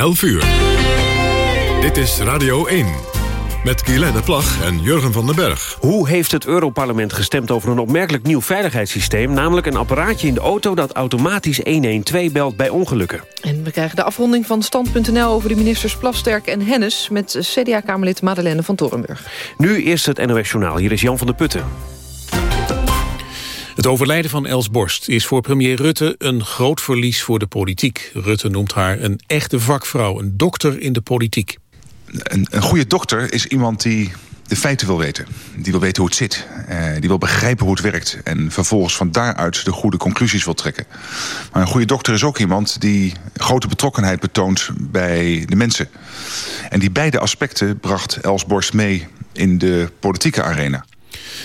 11 uur. Dit is Radio 1. Met Guylaine Plag en Jurgen van den Berg. Hoe heeft het Europarlement gestemd over een opmerkelijk nieuw veiligheidssysteem... namelijk een apparaatje in de auto dat automatisch 112 belt bij ongelukken? En we krijgen de afronding van Stand.nl over de ministers Plasterk en Hennis... met CDA-kamerlid Madeleine van Torenburg. Nu eerst het NOS Journaal. Hier is Jan van der Putten. Het overlijden van Els Borst is voor premier Rutte een groot verlies voor de politiek. Rutte noemt haar een echte vakvrouw, een dokter in de politiek. Een, een goede dokter is iemand die de feiten wil weten. Die wil weten hoe het zit. Uh, die wil begrijpen hoe het werkt. En vervolgens van daaruit de goede conclusies wil trekken. Maar een goede dokter is ook iemand die grote betrokkenheid betoont bij de mensen. En die beide aspecten bracht Els Borst mee in de politieke arena.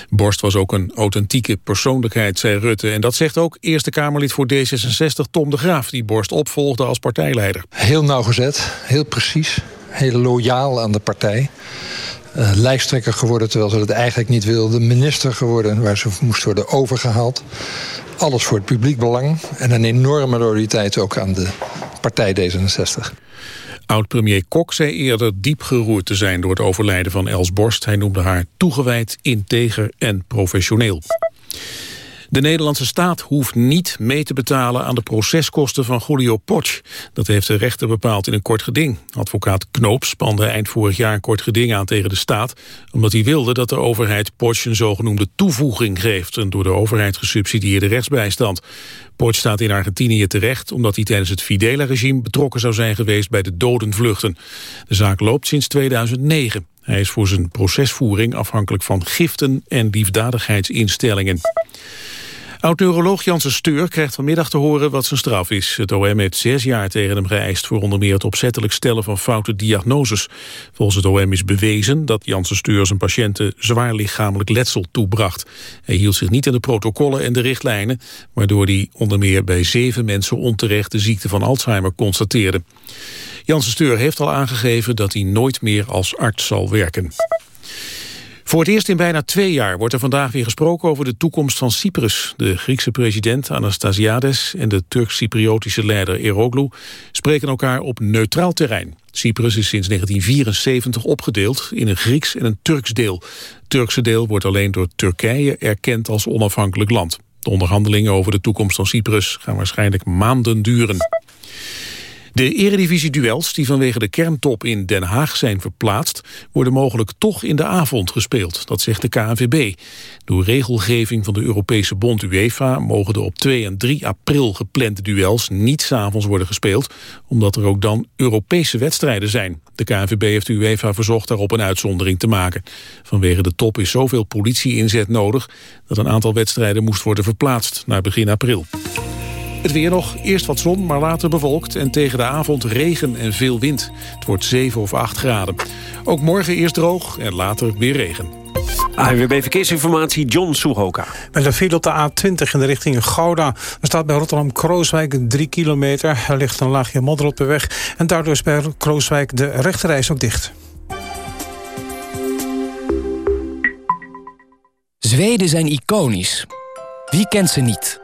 Borst was ook een authentieke persoonlijkheid, zei Rutte. En dat zegt ook Eerste Kamerlid voor D66 Tom de Graaf... die Borst opvolgde als partijleider. Heel nauwgezet, heel precies, heel loyaal aan de partij. Uh, lijsttrekker geworden terwijl ze dat eigenlijk niet wilde. Minister geworden waar ze moest worden overgehaald. Alles voor het publiek belang. En een enorme loyaliteit ook aan de partij D66. Oud-premier Kok zei eerder diep geroerd te zijn door het overlijden van Els Borst. Hij noemde haar toegewijd, integer en professioneel. De Nederlandse staat hoeft niet mee te betalen aan de proceskosten van Julio Potsch. Dat heeft de rechter bepaald in een kort geding. Advocaat Knoop spande eind vorig jaar een kort geding aan tegen de staat... omdat hij wilde dat de overheid Potsch een zogenoemde toevoeging geeft... een door de overheid gesubsidieerde rechtsbijstand. Potsch staat in Argentinië terecht omdat hij tijdens het Fidela-regime... betrokken zou zijn geweest bij de dodenvluchten. De zaak loopt sinds 2009. Hij is voor zijn procesvoering afhankelijk van giften en liefdadigheidsinstellingen. Oud-neuroloog Janssen Steur krijgt vanmiddag te horen wat zijn straf is. Het OM heeft zes jaar tegen hem geëist voor onder meer het opzettelijk stellen van foute diagnoses. Volgens het OM is bewezen dat Janssen Steur zijn patiënten zwaar lichamelijk letsel toebracht. Hij hield zich niet aan de protocollen en de richtlijnen, waardoor hij onder meer bij zeven mensen onterecht de ziekte van Alzheimer constateerde. Janssen Steur heeft al aangegeven dat hij nooit meer als arts zal werken. Voor het eerst in bijna twee jaar wordt er vandaag weer gesproken over de toekomst van Cyprus. De Griekse president Anastasiades en de Turks-Cypriotische leider Eroglu spreken elkaar op neutraal terrein. Cyprus is sinds 1974 opgedeeld in een Grieks en een Turks deel. Het Turkse deel wordt alleen door Turkije erkend als onafhankelijk land. De onderhandelingen over de toekomst van Cyprus gaan waarschijnlijk maanden duren. De eredivisie-duels die vanwege de kerntop in Den Haag zijn verplaatst... worden mogelijk toch in de avond gespeeld, dat zegt de KNVB. Door regelgeving van de Europese bond UEFA... mogen de op 2 en 3 april geplande duels niet s'avonds worden gespeeld... omdat er ook dan Europese wedstrijden zijn. De KNVB heeft de UEFA verzocht daarop een uitzondering te maken. Vanwege de top is zoveel politie-inzet nodig... dat een aantal wedstrijden moest worden verplaatst naar begin april. Het weer nog, eerst wat zon, maar later bewolkt... en tegen de avond regen en veel wind. Het wordt 7 of 8 graden. Ook morgen eerst droog en later weer regen. AWB Verkeersinformatie, John Soehoka. Met een file op de A20 in de richting Gouda. Er staat bij Rotterdam-Krooswijk 3 kilometer. Er ligt een laagje modder op de weg. En daardoor is bij Krooswijk de rechterreis ook dicht. Zweden zijn iconisch. Wie kent ze niet?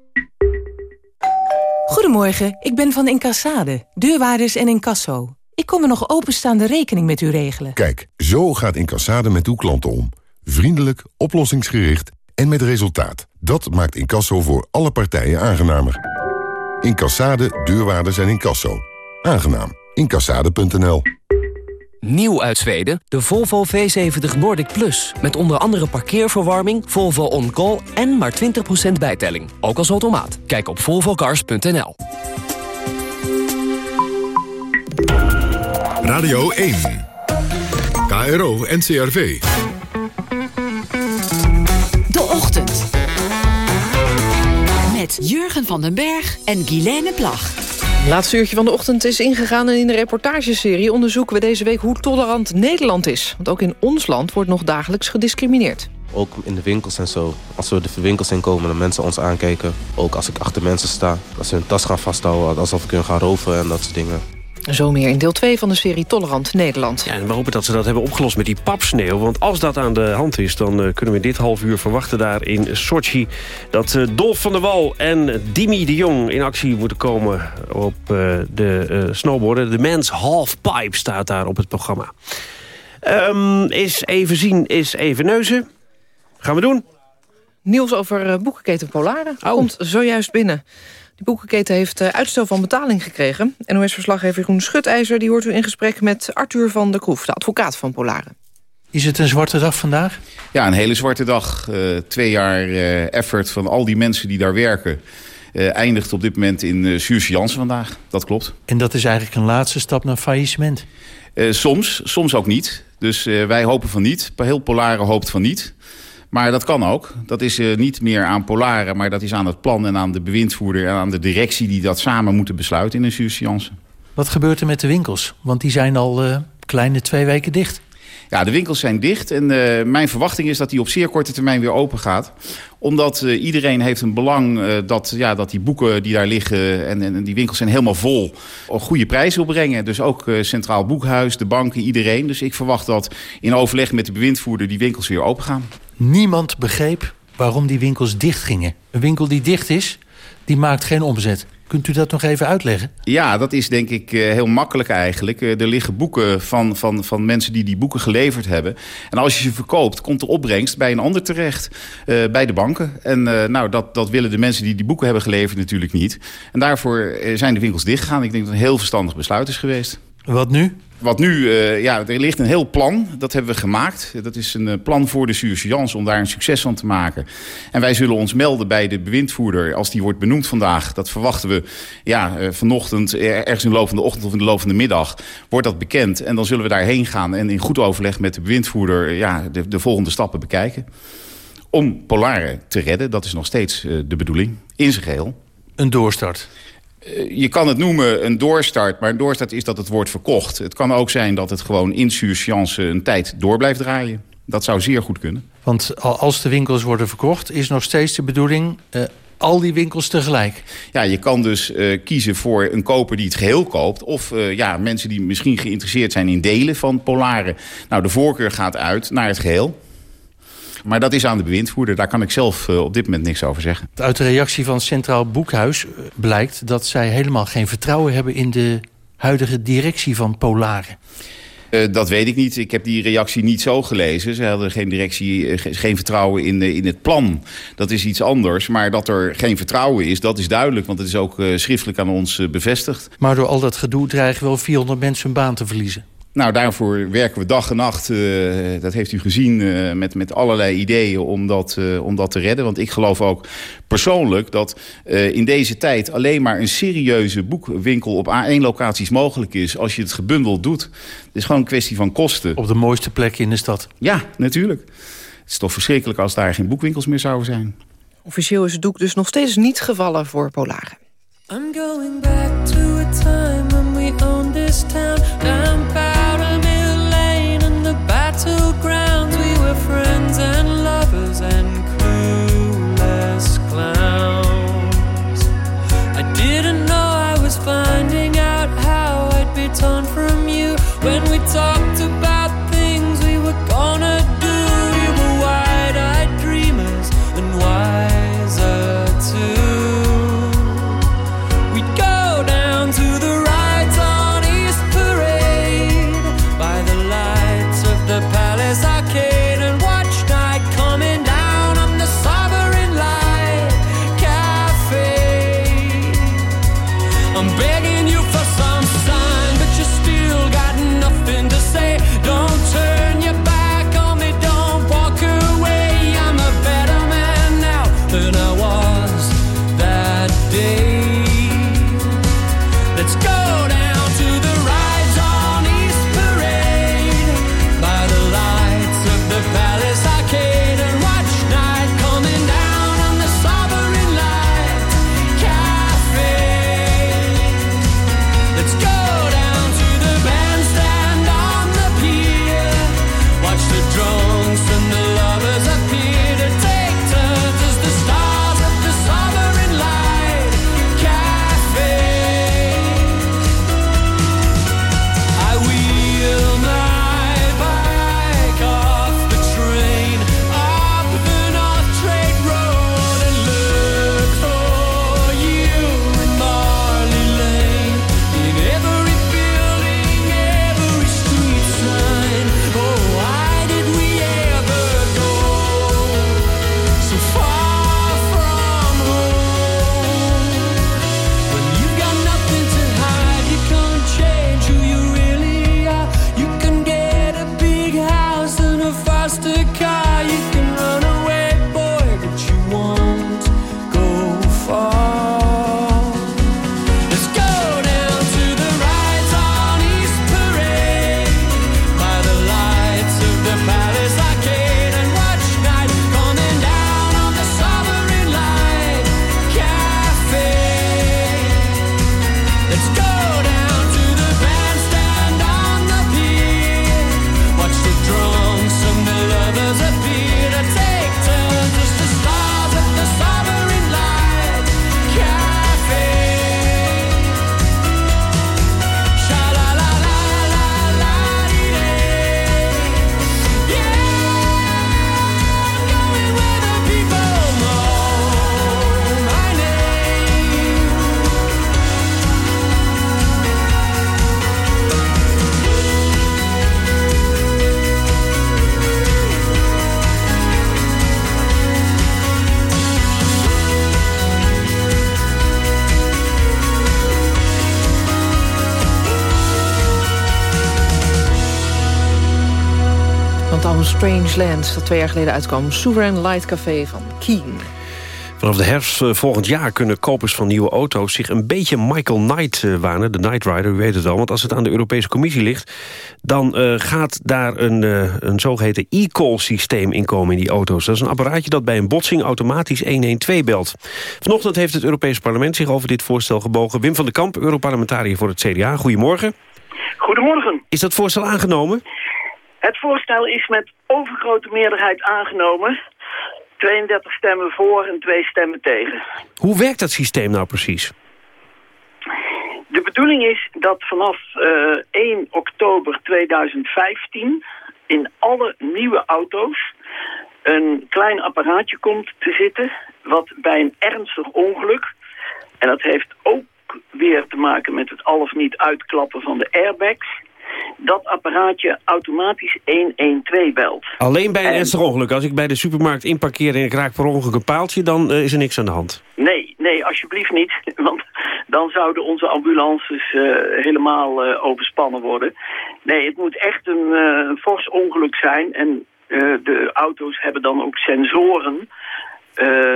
Goedemorgen, ik ben van Incassade, deurwaarders en incasso. Ik kom een nog openstaande rekening met u regelen. Kijk, zo gaat Incassade met uw klanten om. Vriendelijk, oplossingsgericht en met resultaat. Dat maakt incasso voor alle partijen aangenamer. Incassade, deurwaarders en incasso. Aangenaam. Incassade.nl Nieuw uit Zweden, de Volvo V70 Nordic Plus. Met onder andere parkeerverwarming, Volvo On Call en maar 20% bijtelling. Ook als automaat. Kijk op volvocars.nl. Radio 1. KRO NCRV. De Ochtend. Met Jurgen van den Berg en Guilaine Plag. Laatste uurtje van de ochtend is ingegaan en in de reportageserie onderzoeken we deze week hoe tolerant Nederland is. Want ook in ons land wordt nog dagelijks gediscrimineerd. Ook in de winkels en zo. Als we de winkels in komen en mensen ons aankijken. Ook als ik achter mensen sta. Dat ze hun tas gaan vasthouden alsof ik hun ga roven en dat soort dingen. Zo meer in deel 2 van de serie Tolerant Nederland. Ja, en we hopen dat ze dat hebben opgelost met die papsneeuw. Want als dat aan de hand is, dan uh, kunnen we dit half uur verwachten daar in Sochi... dat uh, Dolf van der Wal en Dimi de Jong in actie moeten komen op uh, de snowboarden. De Men's Halfpipe staat daar op het programma. Um, is even zien, is even neuzen. Gaan we doen. Nieuws over boekenketen Polaren oh. komt zojuist binnen. De boekenketen heeft uitstel van betaling gekregen. NOS-verslaggever Jeroen Schutijzer die hoort u in gesprek met Arthur van der Kroef... de advocaat van Polaren. Is het een zwarte dag vandaag? Ja, een hele zwarte dag. Uh, twee jaar uh, effort van al die mensen die daar werken... Uh, eindigt op dit moment in uh, surseance vandaag. Dat klopt. En dat is eigenlijk een laatste stap naar faillissement? soms, soms ook niet. Dus wij hopen van niet. Heel Polaren hoopt van niet. Maar dat kan ook. Dat is uh, niet meer aan Polaren, maar dat is aan het plan... en aan de bewindvoerder en aan de directie... die dat samen moeten besluiten in een surseance. Wat gebeurt er met de winkels? Want die zijn al uh, kleine twee weken dicht. Ja, de winkels zijn dicht en uh, mijn verwachting is dat die op zeer korte termijn weer open gaat. Omdat uh, iedereen heeft een belang uh, dat, ja, dat die boeken die daar liggen en, en die winkels zijn helemaal vol, goede prijzen opbrengen. Dus ook Centraal Boekhuis, de banken, iedereen. Dus ik verwacht dat in overleg met de bewindvoerder die winkels weer open gaan. Niemand begreep waarom die winkels dicht gingen. Een winkel die dicht is, die maakt geen omzet. Kunt u dat nog even uitleggen? Ja, dat is denk ik heel makkelijk eigenlijk. Er liggen boeken van, van, van mensen die die boeken geleverd hebben. En als je ze verkoopt, komt de opbrengst bij een ander terecht. Uh, bij de banken. En uh, nou, dat, dat willen de mensen die die boeken hebben geleverd natuurlijk niet. En daarvoor zijn de winkels dichtgegaan. Ik denk dat het een heel verstandig besluit is geweest. Wat nu? Wat nu, uh, ja, er ligt een heel plan. Dat hebben we gemaakt. Dat is een uh, plan voor de surseance om daar een succes van te maken. En wij zullen ons melden bij de bewindvoerder als die wordt benoemd vandaag. Dat verwachten we ja, uh, vanochtend, ergens in de loop van de ochtend of in de loop van de middag, wordt dat bekend. En dan zullen we daarheen gaan en in goed overleg met de bewindvoerder ja, de, de volgende stappen bekijken. Om Polare te redden, dat is nog steeds de bedoeling, in zijn geheel. Een doorstart. Eh, je kan het noemen een doorstart, maar een doorstart is dat het wordt verkocht. Het kan ook zijn dat het gewoon in surchance een tijd door blijft draaien. Dat zou zeer goed kunnen. Want als de winkels worden verkocht, is nog steeds de bedoeling... Uh, al die winkels tegelijk. Ja, je kan dus uh, kiezen voor een koper die het geheel koopt... of uh, ja, mensen die misschien geïnteresseerd zijn in delen van Polaren. Nou, de voorkeur gaat uit naar het geheel. Maar dat is aan de bewindvoerder. Daar kan ik zelf uh, op dit moment niks over zeggen. Uit de reactie van Centraal Boekhuis blijkt dat zij helemaal geen vertrouwen hebben... in de huidige directie van Polaren. Uh, dat weet ik niet. Ik heb die reactie niet zo gelezen. Ze hadden geen directie, uh, geen vertrouwen in, uh, in het plan. Dat is iets anders. Maar dat er geen vertrouwen is, dat is duidelijk. Want het is ook schriftelijk aan ons bevestigd. Maar door al dat gedoe dreigen wel 400 mensen hun baan te verliezen. Nou, daarvoor werken we dag en nacht, uh, dat heeft u gezien, uh, met, met allerlei ideeën om dat, uh, om dat te redden. Want ik geloof ook persoonlijk dat in deze tijd alleen maar een serieuze boekwinkel op één locaties mogelijk is. Als je het gebundeld doet. Het is gewoon een kwestie van kosten. Op de mooiste plek in de stad? Ja, natuurlijk. Het is toch verschrikkelijk als daar geen boekwinkels meer zouden zijn. Officieel is het doek dus nog steeds niet gevallen voor Polaren. I'm going back to a time when we owned this town. Strange Lands, dat twee jaar geleden uitkwam. Sovereign Light Café van Keen. Vanaf de herfst eh, volgend jaar kunnen kopers van nieuwe auto's... zich een beetje Michael Knight uh, wanen, de Knight Rider, u weet het al. Want als het aan de Europese Commissie ligt... dan uh, gaat daar een, uh, een zogeheten e-call systeem in komen in die auto's. Dat is een apparaatje dat bij een botsing automatisch 112 belt. Vanochtend heeft het Europese parlement zich over dit voorstel gebogen. Wim van den Kamp, Europarlementariër voor het CDA. Goedemorgen. Goedemorgen. Is dat voorstel aangenomen? Het voorstel is met overgrote meerderheid aangenomen. 32 stemmen voor en 2 stemmen tegen. Hoe werkt dat systeem nou precies? De bedoeling is dat vanaf uh, 1 oktober 2015 in alle nieuwe auto's een klein apparaatje komt te zitten... wat bij een ernstig ongeluk, en dat heeft ook weer te maken met het al of niet uitklappen van de airbags dat apparaatje automatisch 112 belt. Alleen bij een en... ernstig ongeluk. Als ik bij de supermarkt inparkeer en ik raak per ongeluk een paaltje... dan uh, is er niks aan de hand. Nee, nee, alsjeblieft niet. Want dan zouden onze ambulances uh, helemaal uh, overspannen worden. Nee, het moet echt een, een fors ongeluk zijn. En de auto's hebben dan ook sensoren...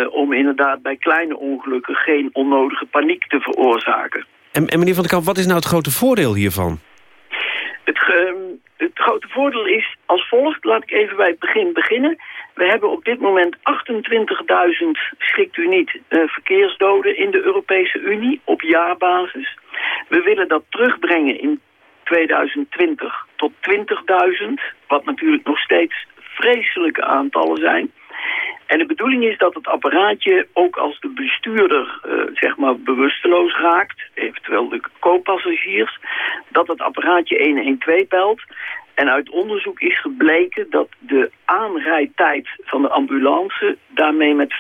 om inderdaad bij kleine ongelukken geen onnodige paniek te veroorzaken. En, en meneer Van der Kamp, wat is nou het grote voordeel hiervan? Het, uh, het, grote voordeel is als volgt. Laat ik even bij het begin beginnen. We hebben op dit moment 28.000, schrikt u niet, uh, verkeersdoden in de Europese Unie op jaarbasis. We willen dat terugbrengen in 2020 tot 20.000, wat natuurlijk nog steeds vreselijke aantallen zijn. En de bedoeling is dat het apparaatje, ook als de bestuurder uh, zeg maar bewusteloos raakt, eventueel de co-passagiers, dat het apparaatje 112 belt. En uit onderzoek is gebleken dat de aanrijdtijd van de ambulance daarmee met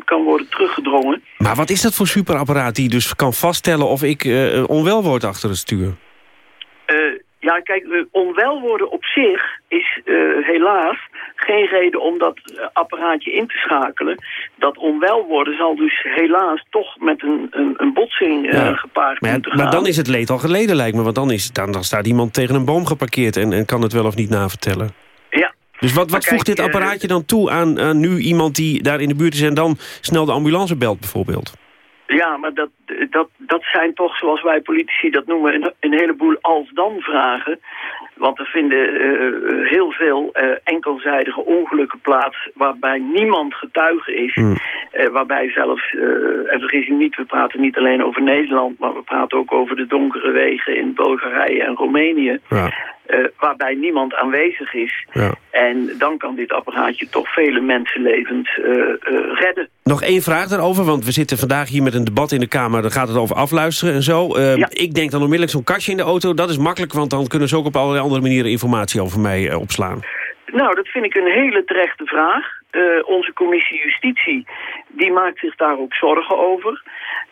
75% kan worden teruggedrongen. Maar wat is dat voor superapparaat die dus kan vaststellen of ik uh, onwel word achter het stuur? Uh, ja, kijk, onwel worden op zich is uh, helaas geen reden om dat apparaatje in te schakelen. Dat onwel worden zal dus helaas toch met een, een, een botsing uh, ja. gepaard maar, moeten gaan. Maar dan is het leed al geleden, lijkt me. Want dan, is, dan, dan staat iemand tegen een boom geparkeerd en, en kan het wel of niet navertellen. Ja. Dus wat, wat voegt dit apparaatje dan toe aan, aan nu iemand die daar in de buurt is... en dan snel de ambulance belt bijvoorbeeld? Ja, maar dat, dat, dat zijn toch, zoals wij politici dat noemen, een, een heleboel als-dan-vragen. Want er vinden uh, heel veel uh, enkelzijdige ongelukken plaats waarbij niemand getuige is. Mm. Uh, waarbij zelfs, en vergis je niet, we praten niet alleen over Nederland, maar we praten ook over de donkere wegen in Bulgarije en Roemenië. Ja. Uh, waarbij niemand aanwezig is. Ja. En dan kan dit apparaatje toch vele mensenlevens uh, uh, redden. Nog één vraag daarover, want we zitten vandaag hier met een debat in de Kamer. Dan gaat het over afluisteren en zo. Ja. Ik denk dan onmiddellijk zo'n kastje in de auto. Dat is makkelijk, want dan kunnen ze ook op allerlei andere manieren informatie over mij opslaan. Nou, dat vind ik een hele terechte vraag. onze commissie Justitie die maakt zich daar ook zorgen over.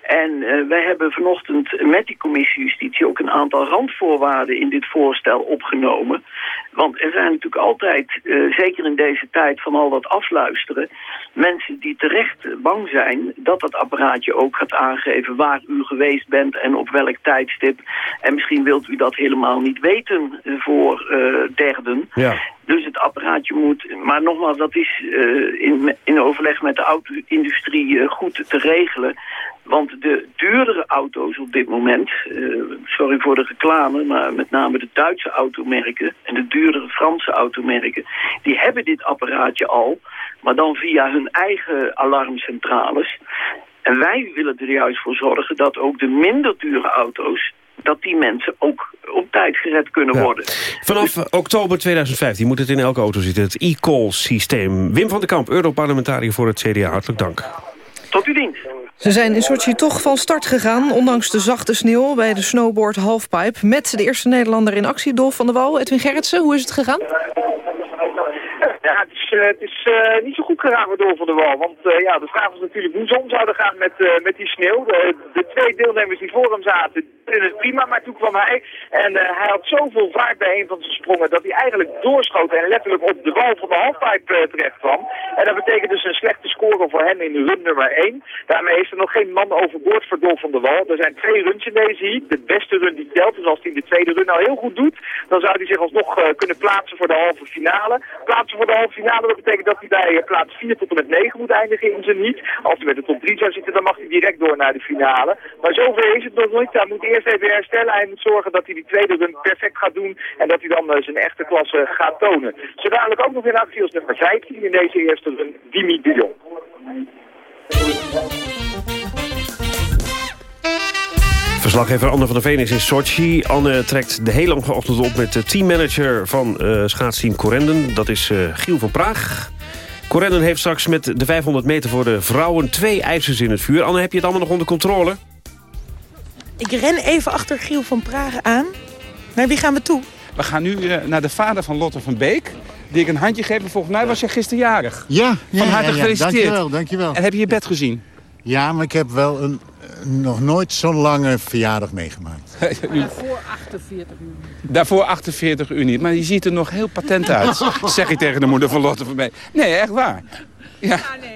En uh, wij hebben vanochtend met die commissie Justitie ook een aantal randvoorwaarden in dit voorstel opgenomen. Want er zijn natuurlijk altijd, uh, zeker in deze tijd van al dat afluisteren, mensen die terecht bang zijn dat dat apparaatje ook gaat aangeven waar u geweest bent en op welk tijdstip. En misschien wilt u dat helemaal niet weten voor uh, derden. Ja. Dus het apparaatje moet, maar nogmaals, dat is uh, in, in overleg met de auto-industrie uh, goed te regelen. Want de duurdere auto's op dit moment, uh, sorry voor de reclame, maar met name de Duitse automerken en de duurdere Franse automerken, die hebben dit apparaatje al, maar dan via hun eigen alarmcentrales. En wij willen er juist voor zorgen dat ook de minder dure auto's dat die mensen ook op tijd gered kunnen ja. worden. Vanaf dus... oktober 2015 moet het in elke auto zitten, het e-call systeem. Wim van den Kamp, Europarlementariër voor het CDA, hartelijk dank. Tot uw dienst. Ze zijn in Sochi toch van start gegaan, ondanks de zachte sneeuw bij de snowboard halfpipe. Met de eerste Nederlander in actie, Dolf van der Wal. Edwin Gerritsen, hoe is het gegaan? Ja, het is, eh, eh, niet zo goed gegaan voor Dolf van der Wal. Want eh, ja, de vraag was natuurlijk hoe ze om zouden gaan met, met die sneeuw. De, de twee deelnemers die voor hem zaten, deden het prima. Maar toen kwam hij en hij had zoveel vaart bij een van zijn sprongen... dat hij eigenlijk doorschoot en letterlijk op de wal van de halfpipe terecht kwam. En dat betekent dus een slechte score voor hem in run nummer 1. Daarmee is er nog geen man overboord voor Dolf van der Wal. Er zijn twee runs in deze heat. De beste run die telt. Dus als hij de tweede run nou heel goed doet... dan zou hij zich alsnog kunnen plaatsen voor de halve finale. Plaatsen de halve finale, dat betekent dat hij bij eh, plaats 4 tot en met 9 moet eindigen in zijn niet. Als hij met de top 3 zou zitten, dan mag hij direct door naar de finale. Maar zover is het nog niet. Hij moet eerst even herstellen. Hij moet zorgen dat hij die tweede run perfect gaat doen. En dat hij dan eh, zijn echte klasse gaat tonen. Zo dadelijk ook nog in actie als nummer 15 in deze eerste run, Dimi de. Verslaggever Anne van der Veen is in Sochi. Anne trekt de hele ochtend op met de teammanager van uh, schaatsteam Correnden. Dat is uh, Giel van Praag. Correnden heeft straks met de 500 meter voor de vrouwen twee ijzers in het vuur. Anne, heb je het allemaal nog onder controle? Ik ren even achter Giel van Praag aan. Naar wie gaan we toe? We gaan nu uh, naar de vader van Lotte van Beek. Die ik een handje geef. Volgens mij was jij gisteren jarig. Ja, Van harte ja, ja, gefeliciteerd. Dankjewel, dankjewel. En heb je je bed gezien? Ja, maar ik heb wel een, nog nooit zo'n lange verjaardag meegemaakt. Voor 48 uur. Daarvoor 48 uur niet. Maar die ziet er nog heel patent uit. zeg ik tegen de moeder van Lotte van Beek. Nee, echt waar. Ja. Ja, nee,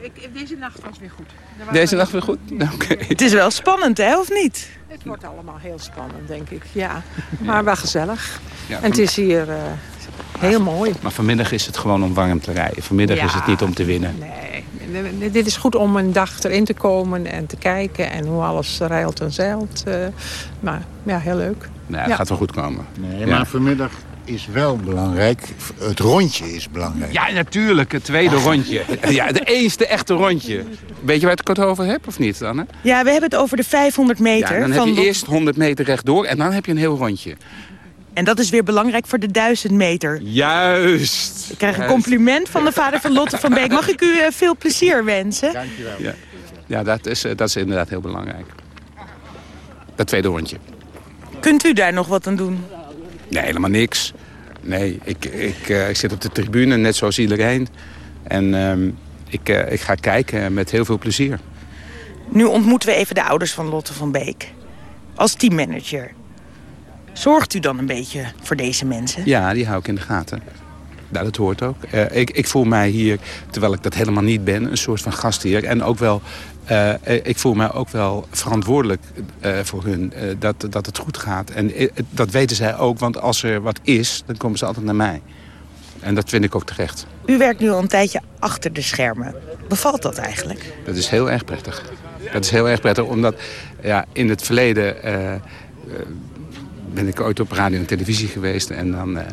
uh, ik, deze nacht was weer goed. Deze nacht weer goed? Oké. Het is wel spannend, hè, of niet? Het wordt allemaal heel spannend, denk ik. Ja, maar wel gezellig. Ja, en het is hier uh, heel mooi. Maar vanmiddag is het gewoon om warm te rijden. Vanmiddag Ja. is het niet om te winnen. Nee, dit is goed om een dag erin te komen en te kijken en hoe alles rijlt en zeilt. Uh, maar ja, heel leuk. Nee, het ja. gaat wel goed komen. Nee, Ja. maar vanmiddag is wel belangrijk. Het rondje is belangrijk. Ja, natuurlijk. Het tweede rondje. Ja, het eerste echte rondje. Weet je waar ik het over heb of niet, Anne? Ja, we hebben het over de 500 meter. Ja, dan van heb je eerst 100 meter rechtdoor en dan heb je een heel rondje. En dat is weer belangrijk voor de 1000 meter. Juist. Ik krijg een compliment van de vader van Lotte van Beek. Mag ik u eh, veel plezier wensen? Dankjewel. Ja, ja dat, is, eh, dat is inderdaad heel belangrijk. Dat tweede rondje. Kunt u daar nog wat aan doen? Nee, helemaal niks. Nee, ik, ik, eh, ik zit op de tribune, net zoals iedereen. En ehm, ik, ik ga kijken met heel veel plezier. Nu ontmoeten we even de ouders van Lotte van Beek. Als teammanager. Zorgt u dan een beetje voor deze mensen? Ja, die hou ik in de gaten. Ja, dat hoort ook. Eh, ik, ik voel mij hier, terwijl ik dat helemaal niet ben, een soort van gastheer. En ook wel, eh, ik voel mij ook wel verantwoordelijk eh, voor hun, dat, dat het goed gaat. En dat weten zij ook, want als er wat is, dan komen ze altijd naar mij. En dat vind ik ook terecht. U werkt nu al een tijdje achter de schermen. Bevalt dat eigenlijk? Dat is heel erg prettig. Dat is heel erg prettig, omdat ja, in het verleden ben ik ooit op radio en televisie geweest. En dan, eh,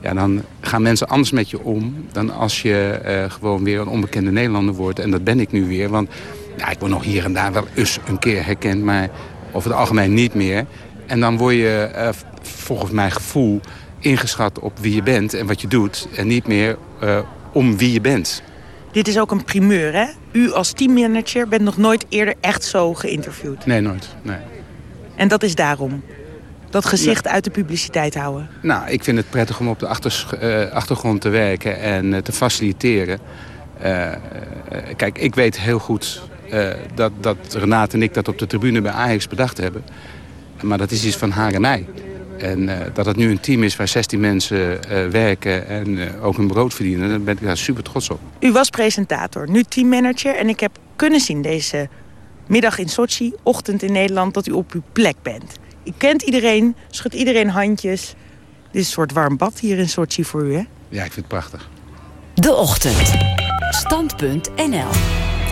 ja, dan gaan mensen anders met je om dan als je eh, gewoon weer een onbekende Nederlander wordt. En dat ben ik nu weer, want ja, ik word nog hier en daar wel eens een keer herkend, maar over het algemeen niet meer. En dan word je eh, volgens mijn gevoel ingeschat op wie je bent en wat je doet. En niet meer om wie je bent. Dit is ook een primeur, hè? U als teammanager bent nog nooit eerder echt zo geïnterviewd. Nee, nooit. Nee. En dat is daarom. Dat gezicht uit de publiciteit houden. Nou, ik vind het prettig om op de eh, achtergrond te werken en eh, te faciliteren. Eh, kijk, ik weet heel goed dat, dat Renate en ik dat op de tribune bij Ajax bedacht hebben. Maar dat is iets van haar en mij. En dat het nu een team is waar 16 mensen werken en ook hun brood verdienen, daar ben ik daar super trots op. U was presentator, nu teammanager. En ik heb kunnen zien deze middag in Sochi, ochtend in Nederland, dat u op uw plek bent. Kent iedereen, schudt iedereen handjes. Dit is een soort warm bad hier in Sochi voor u, hè? Ja, ik vind het prachtig. De Ochtend. Stand.nl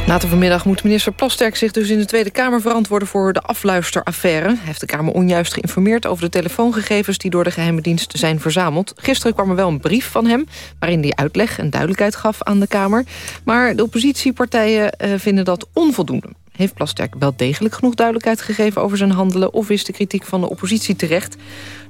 Later vanmiddag moet minister Plasterk zich dus in de Tweede Kamer verantwoorden voor de afluisteraffaire. Hij heeft de Kamer onjuist geïnformeerd over de telefoongegevens die door de geheime dienst zijn verzameld. Gisteren kwam er wel een brief van hem waarin hij uitleg en duidelijkheid gaf aan de Kamer. Maar de oppositiepartijen uh, vinden dat onvoldoende. Heeft Plasterk wel degelijk genoeg duidelijkheid gegeven over zijn handelen... of is de kritiek van de oppositie terecht?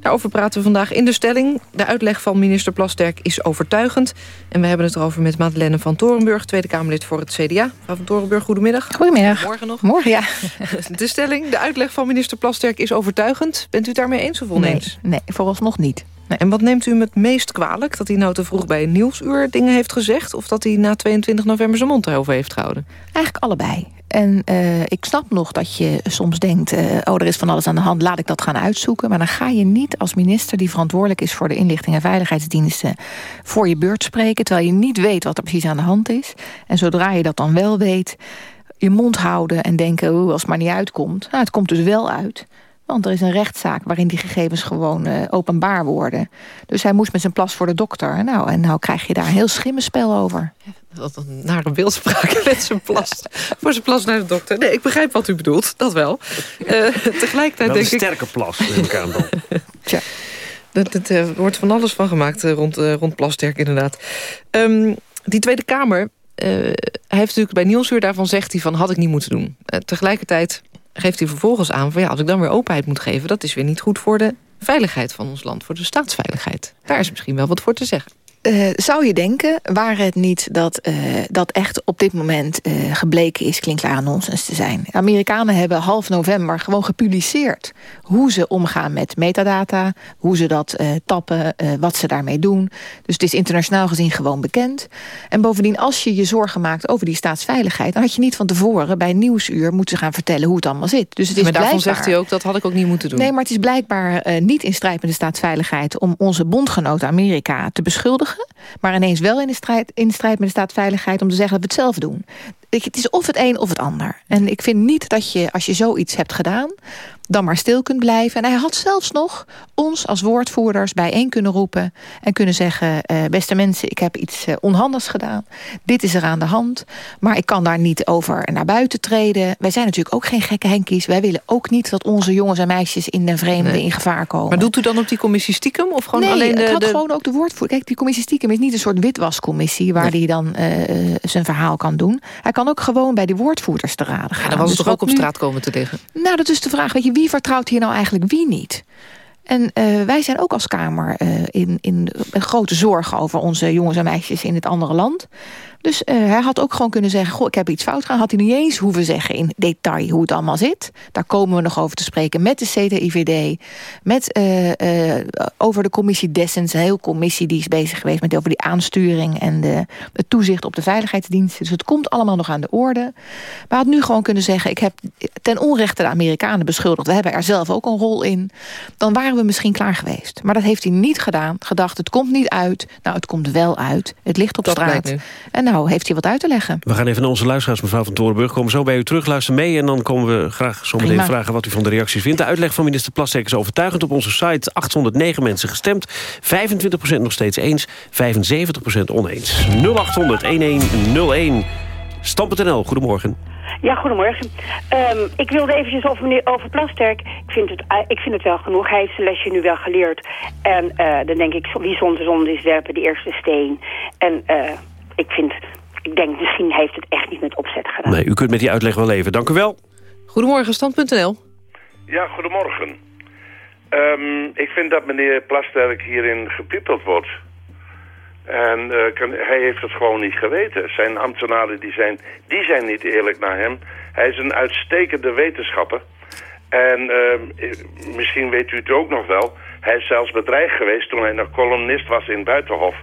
Daarover praten we vandaag in de stelling. De uitleg van minister Plasterk is overtuigend. En we hebben het erover met Madeleine van Torenburg... Tweede Kamerlid voor het CDA. Mevrouw van Torenburg, goedemiddag. Goedemiddag. Morgen nog. Morgen, ja. De stelling, de uitleg van minister Plasterk is overtuigend. Bent u het daarmee eens of oneens? Nee, nee vooralsnog niet. En wat neemt u hem het meest kwalijk? Dat hij nou te vroeg bij een nieuwsuur dingen heeft gezegd... of dat hij na 22 november zijn mond erover heeft gehouden? Eigenlijk allebei. En uh, ik snap nog dat je soms denkt... Uh, oh, er is van alles aan de hand, laat ik dat gaan uitzoeken. Maar dan ga je niet als minister die verantwoordelijk is... voor de inlichting en veiligheidsdiensten voor je beurt spreken... terwijl je niet weet wat er precies aan de hand is. En zodra je dat dan wel weet, je mond houden en denken... Oh, als het maar niet uitkomt. Nou, het komt dus wel uit. Want er is een rechtszaak waarin die gegevens gewoon uh, openbaar worden. Dus hij moest met zijn plas voor de dokter. Nou, en nou krijg je daar een heel schimmenspel over. Wat een nare beeldspraak met zijn plas. voor zijn plas naar de dokter. Nee, ik begrijp wat u bedoelt, dat wel. Uh, tegelijkertijd wel denk een sterke plas, neem ik aan dan. Tja. Er uh, wordt van alles van gemaakt rond, rond Plasterk, inderdaad. Um, die Tweede Kamer, hij heeft natuurlijk bij Nieuwsuur... daarvan zegt hij van, had ik niet moeten doen. tegelijkertijd geeft hij vervolgens aan... van ja, als ik dan weer openheid moet geven... dat is weer niet goed voor de veiligheid van ons land, voor de staatsveiligheid. Daar is misschien wel wat voor te zeggen. Uh, zou je denken, waar het niet dat uh, dat echt op dit moment uh, gebleken is... klinkklare nonsens te zijn. De Amerikanen hebben half november gewoon gepubliceerd... hoe ze omgaan met metadata, hoe ze dat tappen, wat ze daarmee doen. Dus het is internationaal gezien gewoon bekend. En bovendien, als je je zorgen maakt over die staatsveiligheid... dan had je niet van tevoren bij Nieuwsuur moeten gaan vertellen hoe het allemaal zit. Dus het is maar daarvan blijkbaar... zegt hij ook, dat had ik ook niet moeten doen. Nee, maar het is blijkbaar niet in strijd met de staatsveiligheid... om onze bondgenoot Amerika te beschuldigen maar ineens wel in de, strijd, in strijd met de staatsveiligheid... om te zeggen dat we het zelf doen. Het is of het een of het ander. En ik vind niet dat je, als je zoiets hebt gedaan dan maar stil kunt blijven. En hij had zelfs nog ons als woordvoerders bijeen kunnen roepen... en kunnen zeggen, uh, beste mensen, ik heb iets uh, onhandigs gedaan. Dit is er aan de hand, maar ik kan daar niet over naar buiten treden. Wij zijn natuurlijk ook geen gekke henkies. Wij willen ook niet dat onze jongens en meisjes in den vreemde nee. in gevaar komen. Maar doet u dan op die commissie stiekem? Of gewoon nee, alleen de, het had de... gewoon ook de woordvoerder. Kijk, die commissie stiekem is niet een soort witwascommissie... waar hij dan uh, zijn verhaal kan doen. Hij kan ook gewoon bij die woordvoerders te raden gaan. Ja, dan was het dus toch ook op nu... straat komen te liggen? Nou, dat is de vraag. Weet je, wie vertrouwt hier nou eigenlijk wie niet? En uh, wij zijn ook als Kamer uh, in, in, in grote zorgen over onze jongens en meisjes in het andere land. Dus uh, hij had ook gewoon kunnen zeggen... goh, ik heb iets fout gedaan. Had hij niet eens hoeven zeggen in detail hoe het allemaal zit. Daar komen we nog over te spreken met de CTIVD. Met, uh, uh, over de commissie Dessens. Een heel commissie die is bezig geweest met over die aansturing... en de, het toezicht op de veiligheidsdiensten. Dus het komt allemaal nog aan de orde. Maar hij had nu gewoon kunnen zeggen... ik heb ten onrechte de Amerikanen beschuldigd. We hebben er zelf ook een rol in. Dan waren we misschien klaar geweest. Maar dat heeft hij niet gedaan. Gedacht, het komt niet uit. Nou, het komt wel uit. Het ligt op Dat straat. En nou heeft hij wat uit te leggen. We gaan even naar onze luisteraars, mevrouw van Torenburg. Komen zo bij u terug, luister mee. En dan komen we graag zo meteen Prima. vragen wat u van de reacties vindt. De uitleg van minister Plasterk is overtuigend. Op onze site 809 mensen gestemd. 25% nog steeds eens, 75% oneens. 0800-1101. Stam.nl, goedemorgen. Ja, goedemorgen. Ehm, ik wilde eventjes over, meneer, over Plasterk. Ik vind, het, eh, ik vind het wel genoeg. Hij heeft zijn lesje nu wel geleerd. En eh, dan denk ik, wie zonder zonde is werpen de eerste steen. En eh, ik vind, ik denk misschien heeft het echt niet met opzet gedaan. Nee, u kunt met die uitleg wel leven. Dank u wel. Goedemorgen, stand.nl. Ja, goedemorgen. Um, ik vind dat meneer Plasterk hierin gepiepeld wordt. En uh, kan, hij heeft het gewoon niet geweten. Zijn ambtenaren die zijn, die zijn niet eerlijk naar hem. Hij is een uitstekende wetenschapper. En uh, misschien weet u het ook nog wel. Hij is zelfs bedreigd geweest toen hij nog columnist was in Buitenhof.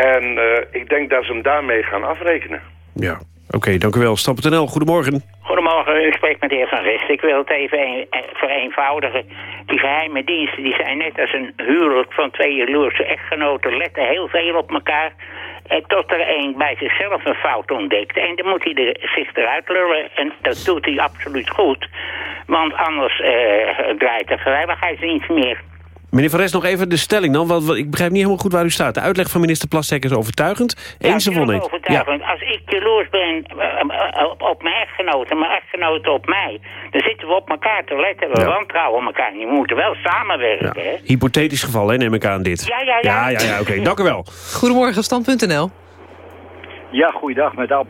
En uh, ik denk dat ze hem daarmee gaan afrekenen. Ja, oké, okay, dank u wel. Stam.nl, goedemorgen. Goedemorgen, ik spreek met de heer Van Rist. Ik wil het even een, vereenvoudigen. Die geheime diensten die zijn net als een huwelijk van twee jaloerse echtgenoten. Letten heel veel op elkaar. En tot er een bij zichzelf een fout ontdekt. En dan moet hij er, zich eruit lullen. En dat doet hij absoluut goed. Want anders uh, draait de veiligheidsdienst meer. Meneer Van Rest, nog even de stelling dan. Want, ik begrijp niet helemaal goed waar u staat. De uitleg van minister Plasterk is overtuigend. Eens ja, overtuigend. Ja. Als ik jaloers ben op, op mijn echtgenoten, mijn echtgenoten op mij... dan zitten we op elkaar te letten. We ja. wantrouwen elkaar niet. We moeten wel samenwerken. Ja. Hypothetisch geval, hè, neem ik aan dit. Ja, ja, ja. Ja, ja, ja oké. Okay. Dank u wel. Goedemorgen, stand.nl. Ja, goeiedag met Ab.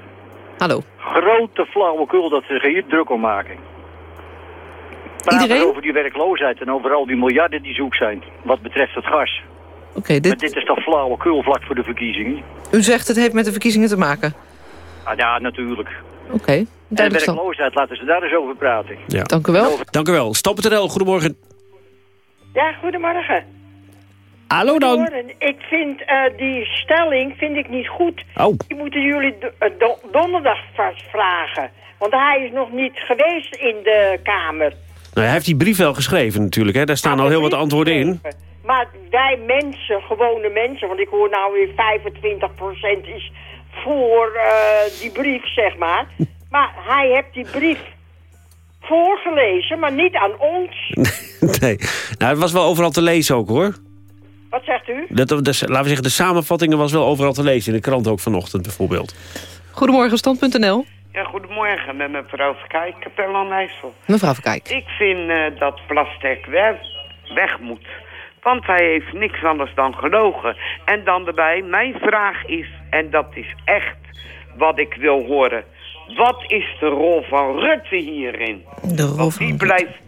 Hallo. Grote flauwekul dat ze hier druk om maken. Praten Iedereen? over die werkloosheid en over al die miljarden die zoek zijn, wat betreft het gas. Oké, okay, dit... Maar dit is toch flauwekul vlak voor de verkiezingen? U zegt het heeft met de verkiezingen te maken? Ah, ja, natuurlijk. Oké, okay, En de werkloosheid, laten ze daar eens over praten. Ja. Dank u wel. Dank u wel. Stam.nl, goedemorgen. Ja, goedemorgen. Hallo dan. Ik vind eh, die stelling vind ik niet goed. Oh. Die moeten jullie do- eh, do- donderdag vast vragen. Want hij is nog niet geweest in de Kamer. Nou, hij heeft die brief wel geschreven natuurlijk. Hè? Daar staan al heel wat antwoorden in. Maar wij mensen, gewone mensen... want ik hoor nou weer 25% is voor eh, die brief, zeg maar. Maar hij heeft die brief voorgelezen, maar niet aan ons. nee. Nou, het was wel overal te lezen ook hoor. Wat zegt u? Dat, dat- laten we zeggen, de samenvattingen was wel overal te lezen. In de krant ook vanochtend bijvoorbeeld. Goedemorgen, stand.nl. Ja, goedemorgen met mevrouw Verkijk, Kapel aan IJssel. Mevrouw Verkijk. Ik vind eh, dat Plastek weg, weg moet. Want hij heeft niks anders dan gelogen. En dan erbij, mijn vraag is, en dat is echt wat ik wil horen. Wat is de rol van Rutte hierin? De rol Want die blijft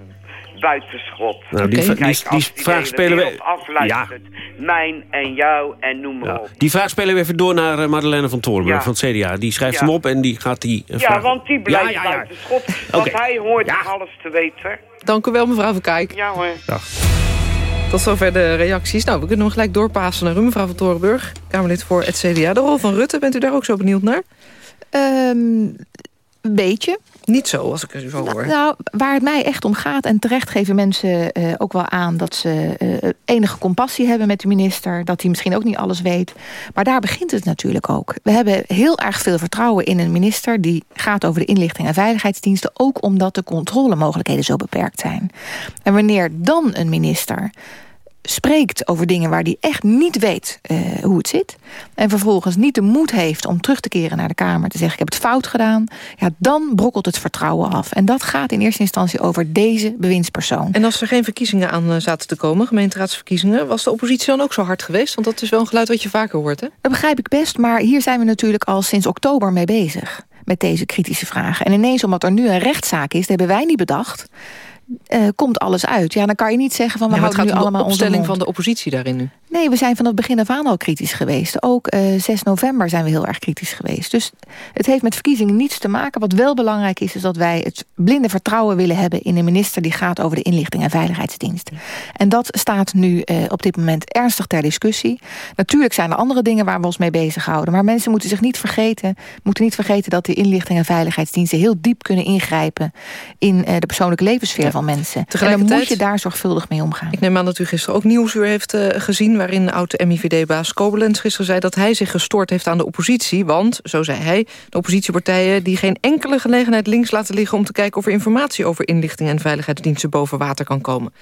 buitenschot. Nou, die- Kijk, die- vraag spelen we- afluistert, Mijn en jou en noem maar op. Die vraag spelen we even door naar eh, Madeleine van Torenburg Ja. van het CDA. Die schrijft Ja. hem op en die gaat die eh, Ja, want die blijft Ja, ja, ja. buitenschot. Want hij hoort alles te weten. Dank u wel, mevrouw Verkijk. Ja hoor. Tot zover de reacties. Nou, we kunnen hem gelijk doorpassen naar u, mevrouw van Torenburg. Kamerlid voor het CDA. De rol van Rutte, bent u daar ook zo benieuwd naar? een beetje. Niet zo, als ik u zo hoor. Nou, waar het mij echt om gaat... en terecht geven mensen eh, ook wel aan... dat ze eh, enige compassie hebben met de minister... dat hij misschien ook niet alles weet. Maar daar begint het natuurlijk ook. We hebben heel erg veel vertrouwen in een minister... die gaat over de inlichting en veiligheidsdiensten... ook omdat de controlemogelijkheden zo beperkt zijn. En wanneer dan een minister spreekt over dingen waar hij echt niet weet eh, hoe het zit... en vervolgens niet de moed heeft om terug te keren naar de Kamer... te zeggen, ik heb het fout gedaan... Ja, dan brokkelt het vertrouwen af. En dat gaat in eerste instantie over deze bewindspersoon. En als er geen verkiezingen aan eh, zaten te komen, gemeenteraadsverkiezingen... was de oppositie dan ook zo hard geweest? Want dat is wel een geluid wat je vaker hoort, hè? Dat begrijp ik best, maar hier zijn we natuurlijk al sinds oktober mee bezig... met deze kritische vragen. En ineens, omdat er nu een rechtszaak is, dat hebben wij niet bedacht... eh, komt alles uit. Ja, dan kan je niet zeggen van we het houden gaat nu allemaal onze van de oppositie daarin nu. Nee, we zijn van het begin af aan al kritisch geweest. Ook eh 6 november zijn we heel erg kritisch geweest. Dus het heeft met verkiezingen niets te maken. Wat wel belangrijk is, is dat wij het blinde vertrouwen willen hebben... in een minister die gaat over de inlichting en veiligheidsdienst. En dat staat nu eh, op dit moment ernstig ter discussie. Natuurlijk zijn er andere dingen waar we ons mee bezighouden. Maar mensen moeten zich niet vergeten, moeten niet vergeten... dat de inlichting en veiligheidsdiensten heel diep kunnen ingrijpen... in de persoonlijke levensfeer van mensen. En dan Tegelijkertijd- moet je daar zorgvuldig mee omgaan. Ik neem aan dat u gisteren ook Nieuwsuur heeft eh, gezien... waarin oud-MIVD-baas Koblenz gisteren zei dat hij zich gestoord heeft aan de oppositie. Want, zo zei hij, de oppositiepartijen die geen enkele gelegenheid links laten liggen... om te kijken of er informatie over inlichting en veiligheidsdiensten boven water kan komen.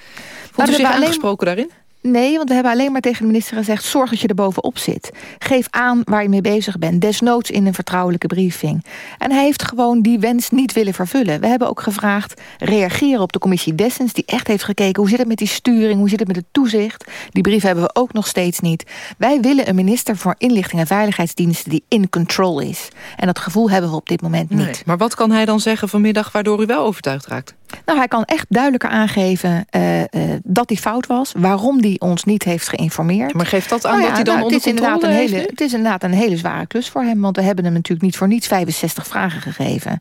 Voelt u zich alleen- aangesproken daarin? Nee, want we hebben alleen maar tegen de minister gezegd... zorg dat je er bovenop zit. Geef aan waar je mee bezig bent. Desnoods in een vertrouwelijke briefing. En hij heeft gewoon die wens niet willen vervullen. We hebben ook gevraagd reageren op de commissie Dessens... die echt heeft gekeken hoe zit het met die sturing... hoe zit het met het toezicht. Die brief hebben we ook nog steeds niet. Wij willen een minister voor inlichting en veiligheidsdiensten... die in control is. En dat gevoel hebben we op dit moment niet. Maar wat kan hij dan zeggen vanmiddag waardoor u wel overtuigd raakt? Nou, hij kan echt duidelijker aangeven eh, eh, dat hij fout was. Waarom hij ons niet heeft geïnformeerd. Maar geeft dat aan Nou dat hij dan het onder is inderdaad een hele? Het is inderdaad een hele zware klus voor hem. Want we hebben hem natuurlijk niet voor niets 65 vragen gegeven.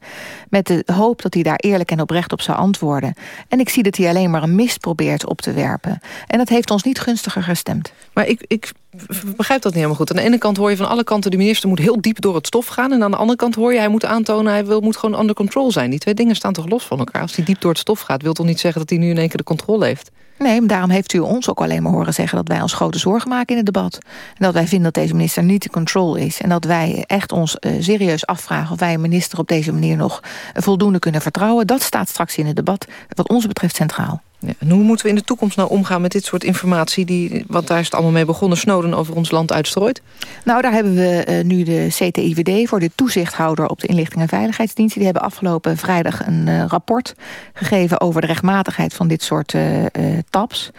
Met de hoop dat hij daar eerlijk en oprecht op zou antwoorden. En ik zie dat hij alleen maar een mist probeert op te werpen. En dat heeft ons niet gunstiger gestemd. Maar ik, ik begrijp dat niet helemaal goed. Aan de ene kant hoor je van alle kanten... de minister moet heel diep door het stof gaan. En aan de andere kant hoor je... hij moet aantonen, hij wil, moet gewoon under control zijn. Die twee dingen staan toch los van elkaar? Als hij diep door het stof gaat... wil toch niet zeggen dat hij nu in één keer de controle heeft? Nee, daarom heeft u ons ook alleen maar horen zeggen... dat wij ons grote zorgen maken in het debat. En dat wij vinden dat deze minister niet in control is. En dat wij echt ons eh, serieus afvragen... of wij een minister op deze manier nog eh, voldoende kunnen vertrouwen. Dat staat straks in het debat, wat ons betreft centraal. Ja, hoe moeten we in de toekomst nou omgaan met dit soort informatie... Die, want daar is het allemaal mee begonnen, Snowden over ons land uitstrooit? Nou, daar hebben we eh, nu de CTIVD voor de toezichthouder op de inlichting en veiligheidsdiensten. Die hebben afgelopen vrijdag een eh, rapport gegeven over de rechtmatigheid van dit soort eh, eh, tabs.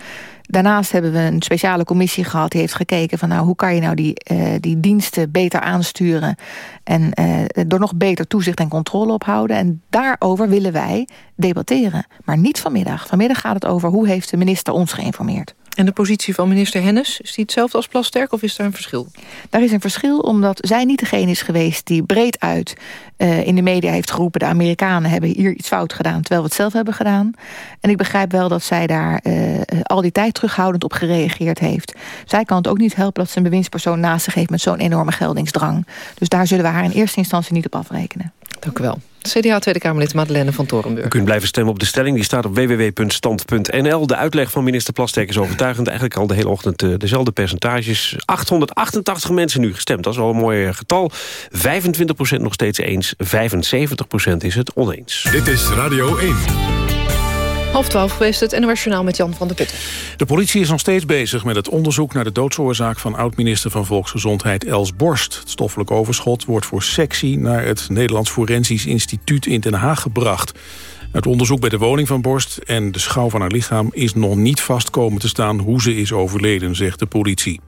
Daarnaast hebben we een speciale commissie gehad die heeft gekeken van nou hoe kan je nou die, eh, die diensten beter aansturen en eh, door nog beter toezicht en controle ophouden. En daarover willen wij debatteren, maar niet vanmiddag. Vanmiddag gaat het over hoe heeft de minister ons geïnformeerd. En de positie van minister Hennis, is die hetzelfde als Plasterk of is daar een verschil? Daar is een verschil omdat zij niet degene is geweest die breed uit uh, in de media heeft geroepen... de Amerikanen hebben hier iets fout gedaan terwijl we het zelf hebben gedaan. En ik begrijp wel dat zij daar uh, al die tijd terughoudend op gereageerd heeft. Zij kan het ook niet helpen dat ze een bewindspersoon naast zich heeft... met zo'n enorme geldingsdrang. Dus daar zullen we haar in eerste instantie niet op afrekenen. Dank u wel. CDA Tweede Kamerlid Madeleine van Torenburg. U kunt blijven stemmen op de stelling. Die staat op www.stand.nl. De uitleg van minister Plasterk is overtuigend. Eigenlijk al de hele ochtend uh, dezelfde percentages. 888 mensen nu gestemd. Dat is wel een mooi getal. 25% nog steeds eens. 75% is het oneens. Dit is Radio 1. Half twaalf geweest het NOS met Jan van der Putten. De politie is nog steeds bezig met het onderzoek naar de doodsoorzaak... van oud-minister van Volksgezondheid Els Borst. Het stoffelijk overschot wordt voor sectie... naar het Nederlands Forensisch Instituut in Den Haag gebracht. Het onderzoek bij de woning van Borst en de schouw van haar lichaam... is nog niet vast komen te staan hoe ze is overleden, zegt de politie.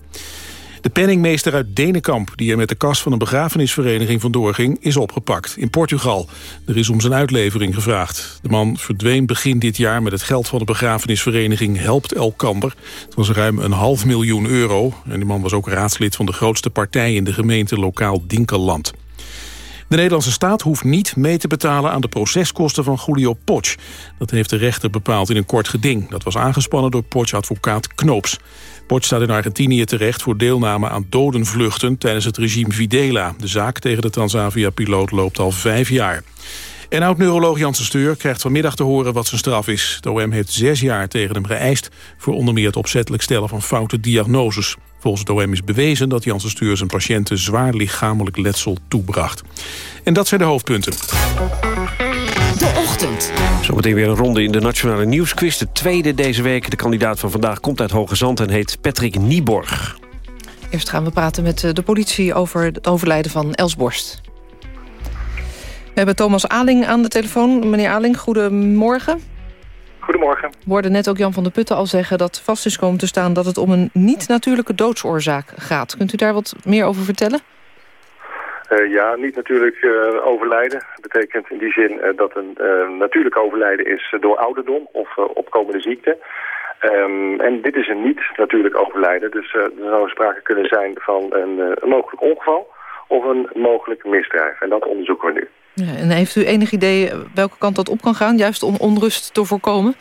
De penningmeester uit Denenkamp, die er met de kas van een begrafenisvereniging vandoor ging, is opgepakt in Portugal. Er is om zijn uitlevering gevraagd. De man verdween begin dit jaar met het geld van de begrafenisvereniging Helpt Elkander. Het was ruim een half miljoen euro. En de man was ook raadslid van de grootste partij in de gemeente lokaal Dinkeland. De Nederlandse staat hoeft niet mee te betalen aan de proceskosten van Julio Potsch. Dat heeft de rechter bepaald in een kort geding. Dat was aangespannen door Potsch-advocaat Knoops. Potsch staat in Argentinië terecht voor deelname aan dodenvluchten tijdens het regime Videla. De zaak tegen de Transavia-piloot loopt al vijf jaar. En oud-neuroloog Janssen Steur krijgt vanmiddag te horen wat zijn straf is. De OM heeft zes jaar tegen hem geëist... voor onder meer het opzettelijk stellen van foute diagnoses. Volgens het OM is bewezen dat Janssen Steur zijn patiënten... zwaar lichamelijk letsel toebracht. En dat zijn de hoofdpunten. De ochtend. Zometeen weer een ronde in de Nationale Nieuwsquiz. De tweede deze week. De kandidaat van vandaag komt uit Hoge Zand en heet Patrick Nieborg. Eerst gaan we praten met eh, de politie over het overlijden van Els Borst. We hebben Thomas Aling aan de telefoon. Meneer Aling, goedemorgen. Goedemorgen. We hoorden net ook Jan van der Putten al zeggen dat vast is komen te staan... dat het om een niet-natuurlijke doodsoorzaak gaat. Kunt u daar wat meer over vertellen? Uh, ja, niet natuurlijk uh, overlijden. Dat betekent in die zin uh, dat een natuurlijk overlijden is door ouderdom of opkomende ziekte. Um, en dit is een niet-natuurlijk overlijden. Dus er zou sprake kunnen zijn van een, een mogelijk ongeval of een mogelijk misdrijf. En dat onderzoeken we nu. Ja, en heeft u enig idee welke kant dat op kan gaan, juist om onrust te voorkomen?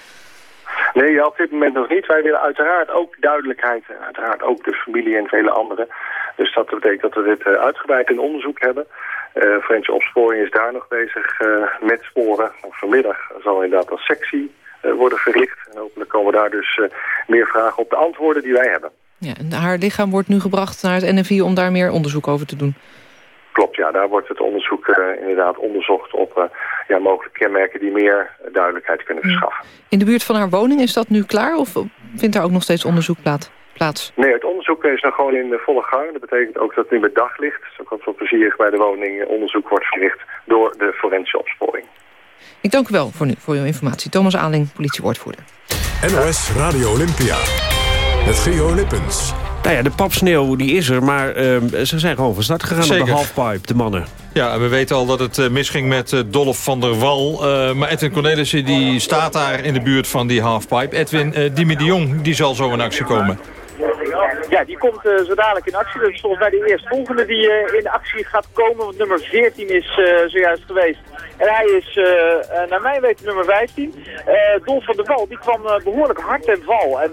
Nee, ja, op dit moment nog niet. Wij willen uiteraard ook duidelijkheid, uiteraard ook de familie en vele anderen. Dus dat betekent dat we dit uh, uitgebreid in onderzoek hebben. Uh, opsporing is daar nog bezig uh, met sporen. Vanmiddag zal inderdaad als sectie worden verricht. En hopelijk komen daar dus meer vragen op de antwoorden die wij hebben. Ja, en haar lichaam wordt nu gebracht naar het NFI om daar meer onderzoek over te doen. Klopt, ja. Daar wordt het onderzoek uh, inderdaad onderzocht op uh, ja, mogelijke kenmerken die meer duidelijkheid kunnen verschaffen. In de buurt van haar woning, is dat nu klaar of vindt daar ook nog steeds onderzoek plaats? Nee, het onderzoek is nog gewoon in de volle gang. Dat betekent ook dat het nu bij daglicht, zo kan het wel plezierig bij de woning, onderzoek wordt verricht door de forensische opsporing. Ik dank u wel voor, nu, voor uw informatie. Thomas Aling, politiewoordvoerder. NOS Radio Olympia. Met Geo Lippens. Nou ja, de papsneeuw die is er, maar uh, ze zijn gewoon van start gegaan Zeker. op de halfpipe, de mannen. Ja, we weten al dat het uh, misging met uh, Dolph van der Wal. Uh, maar Edwin Cornelissen die staat daar in de buurt van die halfpipe. Edwin, Dimi de Jong die zal zo in actie komen. Ja, die komt uh, zo dadelijk in actie. Dat is volgens mij de eerstvolgende die uh, in actie gaat komen. Want nummer 14 is uh, zojuist geweest. En hij is, naar mijn weten, nummer 15. Dolf van der Wal, die kwam behoorlijk hard ten val. En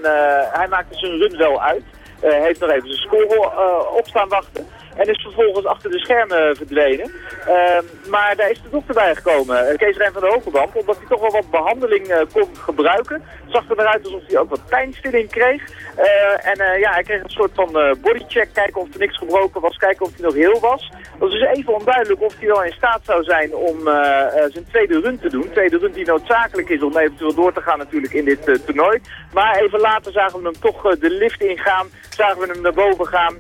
hij maakte zijn run wel uit. heeft nog even zijn score op staan wachten. En is vervolgens achter de schermen verdwenen. Uh, maar daar is de dokter bij gekomen, Kees Rijn van de Hogeband, omdat hij toch wel wat behandeling uh, kon gebruiken. Zag er naar uit alsof hij ook wat pijnstilling kreeg. Uh, en uh, ja, hij kreeg een soort van bodycheck, kijken of er niks gebroken was, kijken of hij nog heel was. Het was dus even onduidelijk of hij wel in staat zou zijn om zijn tweede run te doen. Tweede run die noodzakelijk is om eventueel door te gaan natuurlijk in dit toernooi. Maar even later zagen we hem toch de lift ingaan, zagen we hem naar boven gaan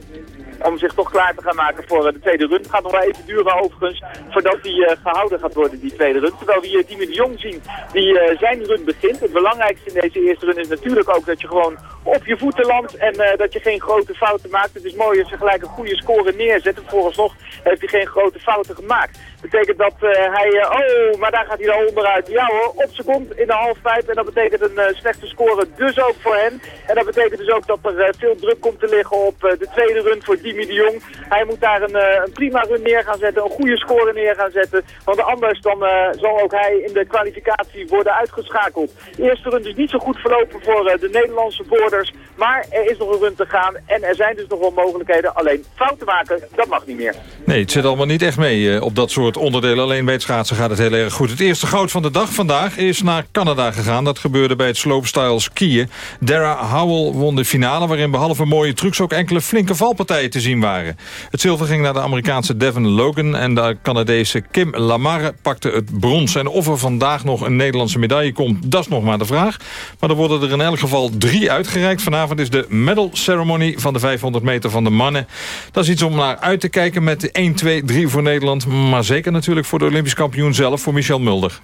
om zich toch klaar te gaan maken voor uh, de tweede run. Het gaat nog wel even duren overigens voordat die uh, gehouden gaat worden, die tweede run. Terwijl we hier Diemen de Jong zien die uh, zijn run begint. Het belangrijkste in deze eerste run is natuurlijk ook dat je gewoon op je voeten landt en eh, dat je geen grote fouten maakt. Het is mooi als je gelijk een goede score neerzet. Vooralsnog heeft hij geen grote fouten gemaakt. Betekent dat hij, oh, maar daar gaat hij dan onderuit. Ja hoor, op seconde in de halfpijp. En dat betekent een slechte score dus ook voor hen. En dat betekent dus ook dat er veel druk komt te liggen op de tweede run voor Jong. Hij moet daar een, een, prima run neer gaan zetten, een goede score neer gaan zetten. Want anders dan zal ook hij in de kwalificatie worden uitgeschakeld. Eerste run is niet zo goed verlopen voor de Nederlandse boarders. Maar er is nog een run te gaan en er zijn dus nog wel mogelijkheden. Alleen fouten maken, dat mag niet meer. Nee, het zit allemaal niet echt mee op dat soort onderdelen. Alleen bij het schaatsen gaat het heel erg goed. Het eerste goud van de dag vandaag is naar Canada gegaan. Dat gebeurde bij het slopestyle skiën. Dara Howell won de finale... waarin behalve mooie trucs ook enkele flinke valpartijen te zien waren. Het zilver ging naar de Amerikaanse Devin Logan... en de Canadese Kim Lamarre pakte het brons. En of er vandaag nog een Nederlandse medaille komt... dat is nog maar de vraag. Maar er worden er in elk geval drie uitgereikt. Vanavond is de medal ceremony van de 500 meter van de mannen. Dat is iets om naar uit te kijken met 1, 2, 3 voor Nederland. Maar zeker natuurlijk voor de Olympisch kampioen zelf, voor Michel Mulder.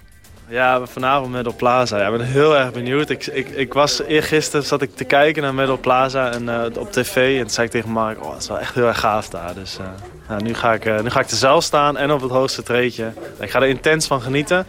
Ja, vanavond Medal Plaza. Ja, ik ben heel erg benieuwd. Ik, ik, ik was eergisteren zat ik te kijken naar Medal Plaza en, uh, op tv. En toen zei ik tegen Mark, oh, het is wel echt heel erg gaaf daar. Dus uh, nu, ga ik, uh, nu ga ik er zelf staan en op het hoogste treetje. Ik ga er intens van genieten.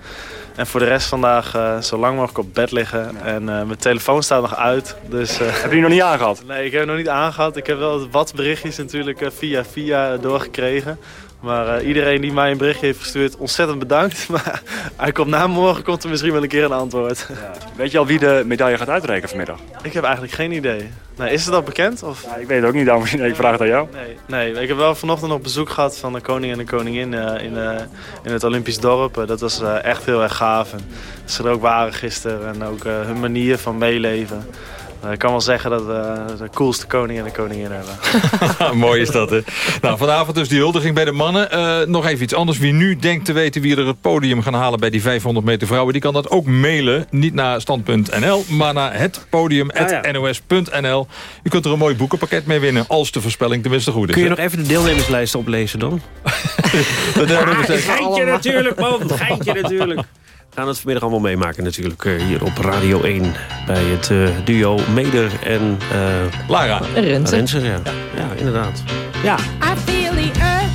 En voor de rest vandaag uh, zo lang mogelijk op bed liggen. En uh, mijn telefoon staat nog uit. Dus, uh, heb je nog niet aangehad? Nee, ik heb het nog niet aangehad. Ik heb wel wat berichtjes natuurlijk via via doorgekregen. Maar iedereen die mij een berichtje heeft gestuurd, ontzettend bedankt. Maar hij komt na morgen komt er misschien wel een keer een antwoord. Ja. Weet je al wie de medaille gaat uitreiken vanmiddag? Ik heb eigenlijk geen idee. Nee, is het al bekend? Of? Ja, ik weet het ook niet, daarom ik vraag het aan jou. Nee, nee, ik heb wel vanochtend nog bezoek gehad van de koning en de koningin uh, in, uh, in het Olympisch dorp. dat was echt heel erg gaaf. En ze er ook waren gisteren en ook hun manier van meeleven. Eh, ik kan wel zeggen dat we de coolste koning en de koningin hebben. Mooi is dat, hè? Nou, vanavond dus die huldiging bij de mannen. Uh, nog even iets anders. Wie nu denkt te weten wie er het podium gaan halen bij die 500 meter vrouwen... die kan dat ook mailen. Niet naar stand.nl, maar naar het podium.nos.nl. U kunt er een mooi boekenpakket mee winnen, als de voorspelling tenminste goed is. Kun je nog even de deelnemerslijst oplezen dan? ah, geintje natuurlijk, man. Geintje natuurlijk gaan het vanmiddag allemaal meemaken natuurlijk uh, hier op Radio 1. Bij het uh, duo Meder en uh, Lara. Renze. Renze ja. ja. ja, inderdaad. Ja. I feel the earth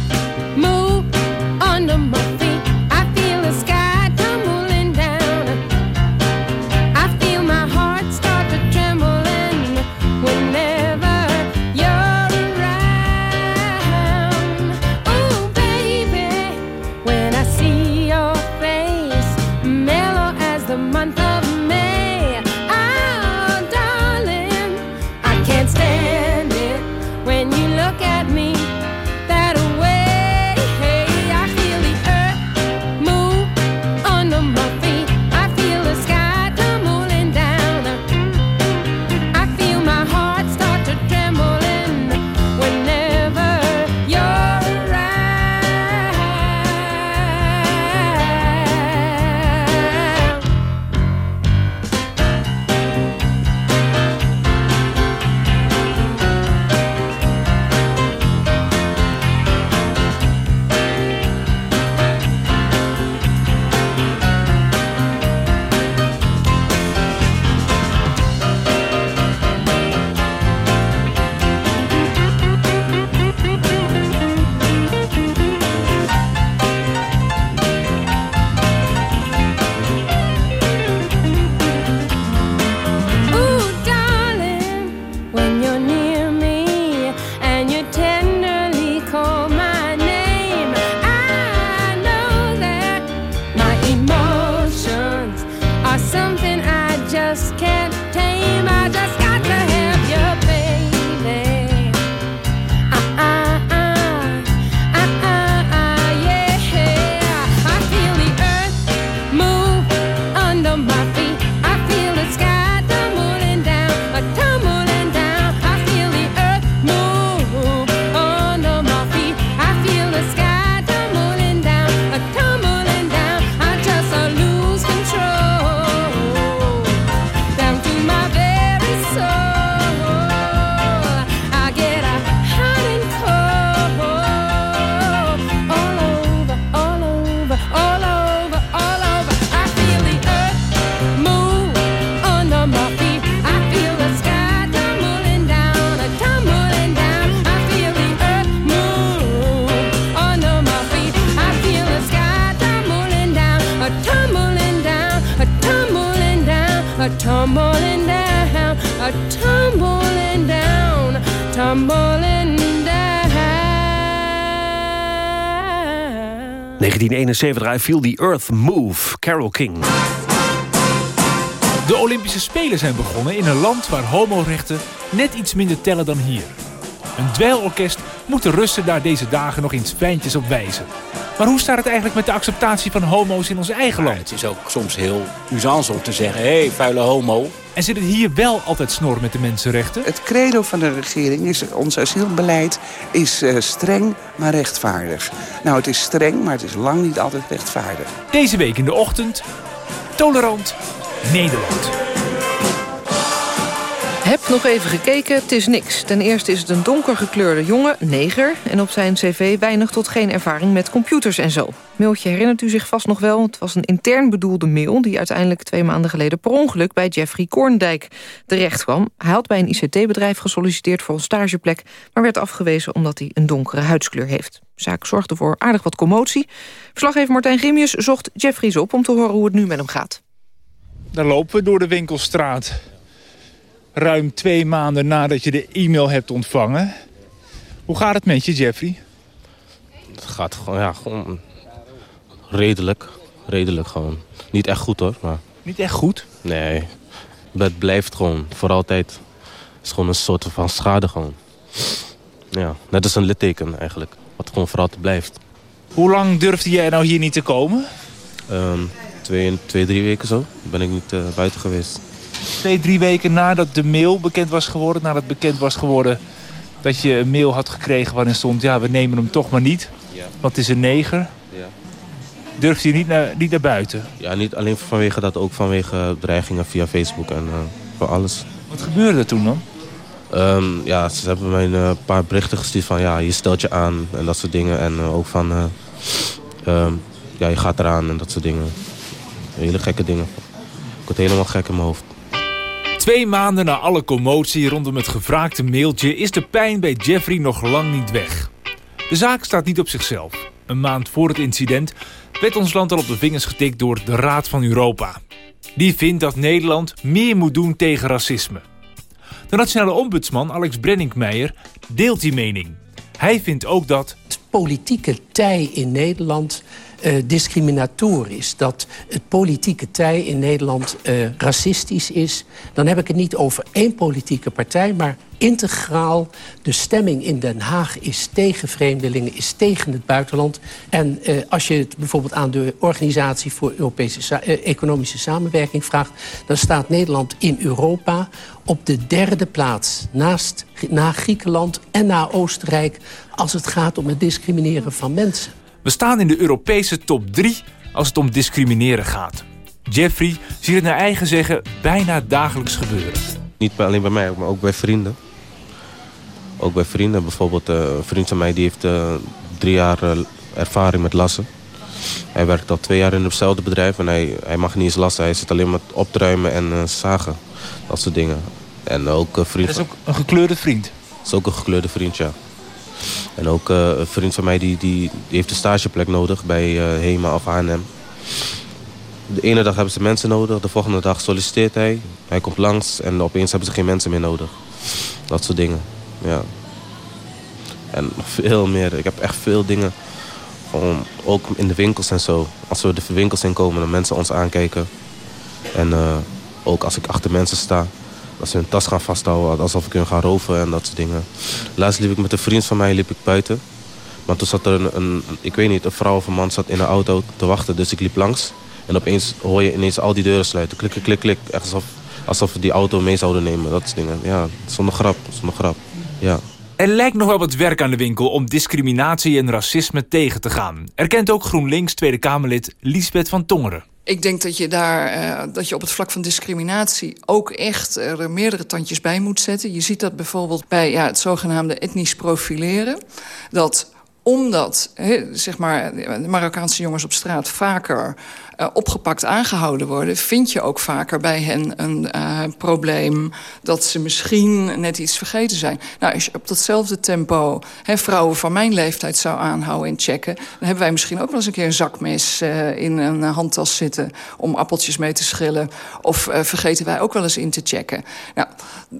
1971, I Feel the Earth Move, Carol King. De Olympische Spelen zijn begonnen in een land waar homorechten net iets minder tellen dan hier. Een dweilorkest moet de Russen daar deze dagen nog eens fijntjes op wijzen. Maar hoe staat het eigenlijk met de acceptatie van homo's in ons eigen land? Het is ook soms heel usance om te zeggen, hé, hey, vuile homo. En zit het hier wel altijd snor met de mensenrechten? Het credo van de regering is, ons asielbeleid is eh, streng, maar rechtvaardig. Nou, het is streng, maar het is lang niet altijd rechtvaardig. Deze week in de ochtend, tolerant Nederland. Heb nog even gekeken, het is niks. Ten eerste is het een donker gekleurde jongen, neger... en op zijn cv weinig tot geen ervaring met computers en zo. Mailtje herinnert u zich vast nog wel. Het was een intern bedoelde mail... die uiteindelijk twee maanden geleden per ongeluk... bij Jeffrey Korndijk terecht kwam. Hij had bij een ICT-bedrijf gesolliciteerd voor een stageplek... maar werd afgewezen omdat hij een donkere huidskleur heeft. De zaak zorgde voor aardig wat commotie. Verslaggever Martijn Grimius zocht Jeffries op... om te horen hoe het nu met hem gaat. Daar lopen we door de winkelstraat. Ruim twee maanden nadat je de e-mail hebt ontvangen. Hoe gaat het met je, Jeffrey? Het gaat gewoon, ja, gewoon redelijk. Redelijk gewoon. Niet echt goed hoor, maar... Niet echt goed? Nee. Het blijft gewoon, voor altijd. Het is gewoon een soort van schade gewoon. Ja, net als een litteken eigenlijk. Wat gewoon voor altijd blijft. Hoe lang durfde jij nou hier niet te komen? Ehm, twee, twee, drie weken zo ben ik niet eh, buiten geweest. Twee, drie weken nadat de mail bekend was geworden... nadat bekend was geworden dat je een mail had gekregen waarin stond... ja, we nemen hem toch maar niet, Ja. want het is een neger. Ja. Durfde je niet naar, niet naar buiten? Ja, niet alleen vanwege dat, ook vanwege dreigingen via Facebook en eh, voor alles. Wat gebeurde er toen dan? Ehm, ja, ze hebben mij een eh, paar berichten gestuurd van ja, je stelt je aan en dat soort dingen. En eh, ook van eh, ehm, ja, je gaat eraan en dat soort dingen. Hele gekke dingen. Ik word helemaal gek in mijn hoofd. Twee maanden na alle commotie rondom het gevraagde mailtje... is de pijn bij Jeffrey nog lang niet weg. De zaak staat niet op zichzelf. Een maand voor het incident werd ons land al op de vingers getikt door de Raad van Europa. Die vindt dat Nederland meer moet doen tegen racisme. De nationale ombudsman Alex Brenninkmeijer deelt die mening. Hij vindt ook dat... politieke tij in Nederland eh, discriminatorisch. Dat het politieke tij in Nederland eh, racistisch is. Dan heb ik het niet over één politieke partij, maar integraal. De stemming in Den Haag is tegen vreemdelingen, is tegen het buitenland. En eh, als je het bijvoorbeeld aan de Organisatie voor Europese Economische Samenwerking vraagt... dan staat Nederland in Europa op de derde plaats... Naast, na Griekenland en na Oostenrijk... als het gaat om het discrimineren van mensen. We staan in de Europese top 3 als het om discrimineren gaat. Jeffrey ziet het naar eigen zeggen bijna dagelijks gebeuren. Niet alleen bij mij, maar ook bij vrienden. Ook bij vrienden. Bijvoorbeeld eh, een vriend van mij die heeft eh, drie jaar eh, ervaring met lassen. Hij werkt al twee jaar in hetzelfde bedrijf en hij, hij mag niet eens lassen. Hij zit alleen maar opruimen en zagen. Dat soort dingen. En ook vriend Dat is ook een gekleurde vriend. Dat is ook een gekleurde vriend, ja. En ook eh, een vriend van mij die, die, heeft een stageplek nodig bij eh, HEMA of H&M. De ene dag hebben ze mensen nodig, de volgende dag solliciteert hij. Hij komt langs en opeens hebben ze geen mensen meer nodig. Dat soort dingen, ja. En nog veel meer. Ik heb echt veel dingen. Gewoon, ook in de winkels en zo. Als we de winkels in komen, dan mensen ons aankijken. En eh, ook als ik achter mensen sta, dat ze hun tas gaan vasthouden, alsof ik hun ga roven en dat soort dingen. Laatst liep ik met een vriend van mij liep ik buiten. Maar toen zat er een, een, ik weet niet, een vrouw of een man zat in een auto te wachten. Dus ik liep langs. En opeens hoor je ineens al die deuren sluiten. Klik, klik, klik. Echt alsof, alsof we die auto mee zouden nemen. Dat soort dingen. Ja, zonder grap, zonder grap. Ja. Er lijkt nog wel wat werk aan de winkel om discriminatie en racisme tegen te gaan. Erkent ook GroenLinks Tweede Kamerlid Liesbeth van Tongeren. Ik denk dat je daar eh, dat je op het vlak van discriminatie ook echt er meerdere tandjes bij moet zetten. Je ziet dat bijvoorbeeld bij ja, het zogenaamde etnisch profileren. Dat omdat he, zeg maar, Marokkaanse jongens op straat vaker uh, opgepakt aangehouden worden... vind je ook vaker bij hen een uh, probleem dat ze misschien net iets vergeten zijn. Nou, als je op datzelfde tempo he, vrouwen van mijn leeftijd zou aanhouden en checken... dan hebben wij misschien ook wel eens een keer een zakmes uh, in een handtas zitten... om appeltjes mee te schillen. Of vergeten wij ook wel eens in te checken. Nou,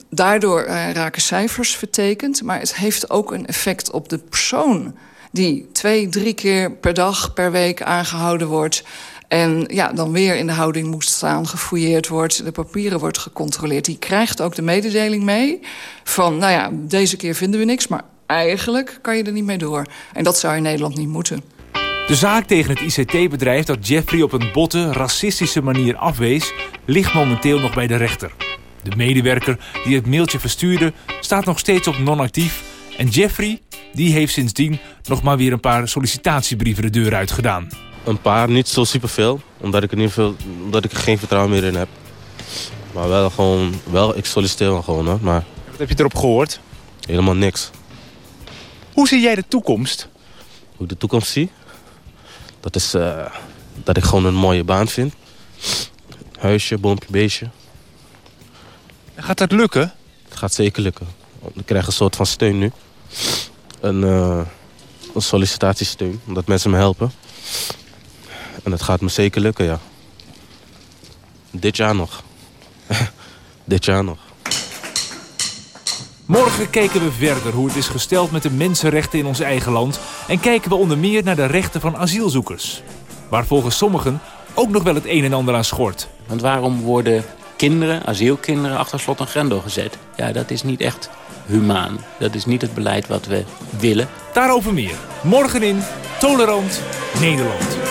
daardoor raken cijfers vertekend, maar het heeft ook een effect op de persoon die twee, drie keer per dag, per week aangehouden wordt... En ja, dan weer in de houding moest staan, gefouilleerd wordt... de papieren wordt gecontroleerd. Die krijgt ook de mededeling mee van... nou ja, deze keer vinden we niks, maar eigenlijk kan je er niet mee door. En dat zou in Nederland niet moeten. De zaak tegen het ICT-bedrijf dat Jeffrey op een botte, racistische manier afwees... ligt momenteel nog bij de rechter. De medewerker die het mailtje verstuurde staat nog steeds op non-actief... en Jeffrey die heeft sindsdien nog maar weer een paar sollicitatiebrieven de deur uitgedaan. Een paar, niet zo superveel. Omdat ik, er niet veel, omdat ik er geen vertrouwen meer in heb. Maar wel gewoon, wel, ik solliciteer wel gewoon hoor. Maar Wat heb je erop gehoord? Helemaal niks. Hoe zie jij de toekomst? Hoe ik de toekomst zie? Dat is uh, dat ik gewoon een mooie baan vind. Huisje, boompje, beestje. Gaat dat lukken? Het gaat zeker lukken. Ik krijg een soort van steun nu een, uh, een sollicitatiesteun, omdat mensen me helpen. En dat gaat me zeker lukken, ja. Dit jaar nog. Dit jaar nog. Morgen kijken we verder hoe het is gesteld met de mensenrechten in ons eigen land... en kijken we onder meer naar de rechten van asielzoekers. Waar volgens sommigen ook nog wel het een en ander aan schort. Want waarom worden kinderen, asielkinderen, achter slot en grendel gezet? Ja, dat is niet echt humaan. Dat is niet het beleid wat we willen. Daarover meer. Morgen in Tolerant Nederland.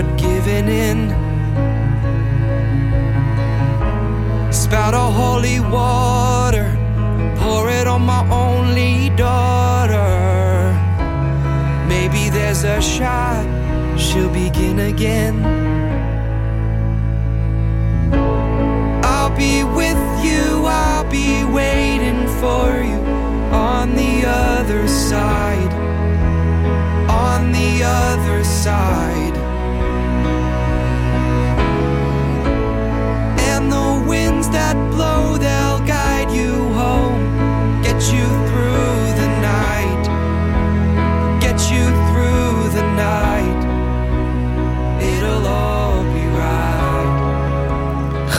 Start giving in. Spout a holy water, pour it on my only daughter. Maybe there's a shot she'll begin again. I'll be with you, I'll be waiting for you on the other side. On the other side.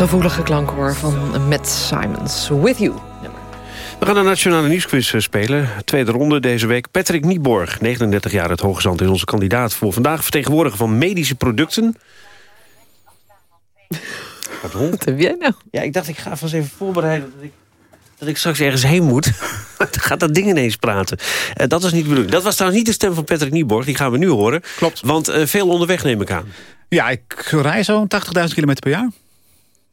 Gevoelige klank hoor van Matt Simons. With You. We gaan de Nationale Nieuwsquiz eh, spelen. Tweede ronde deze week. Patrick Nieborg, 39 jaar, het Hoogzand, is onze kandidaat voor vandaag. Vertegenwoordiger van medische producten. Pardon? Wat heb jij nou? Ja, ik dacht ik ga vast even voorbereiden dat ik, dat ik straks ergens heen moet. Dan gaat dat ding ineens praten. Eh, dat is niet de bedoeling. Dat was trouwens niet de stem van Patrick Nieborg. Die gaan we nu horen. Klopt. Want eh, veel onderweg neem ik aan. Ja, ik rij zo'n 80.000 kilometer per jaar.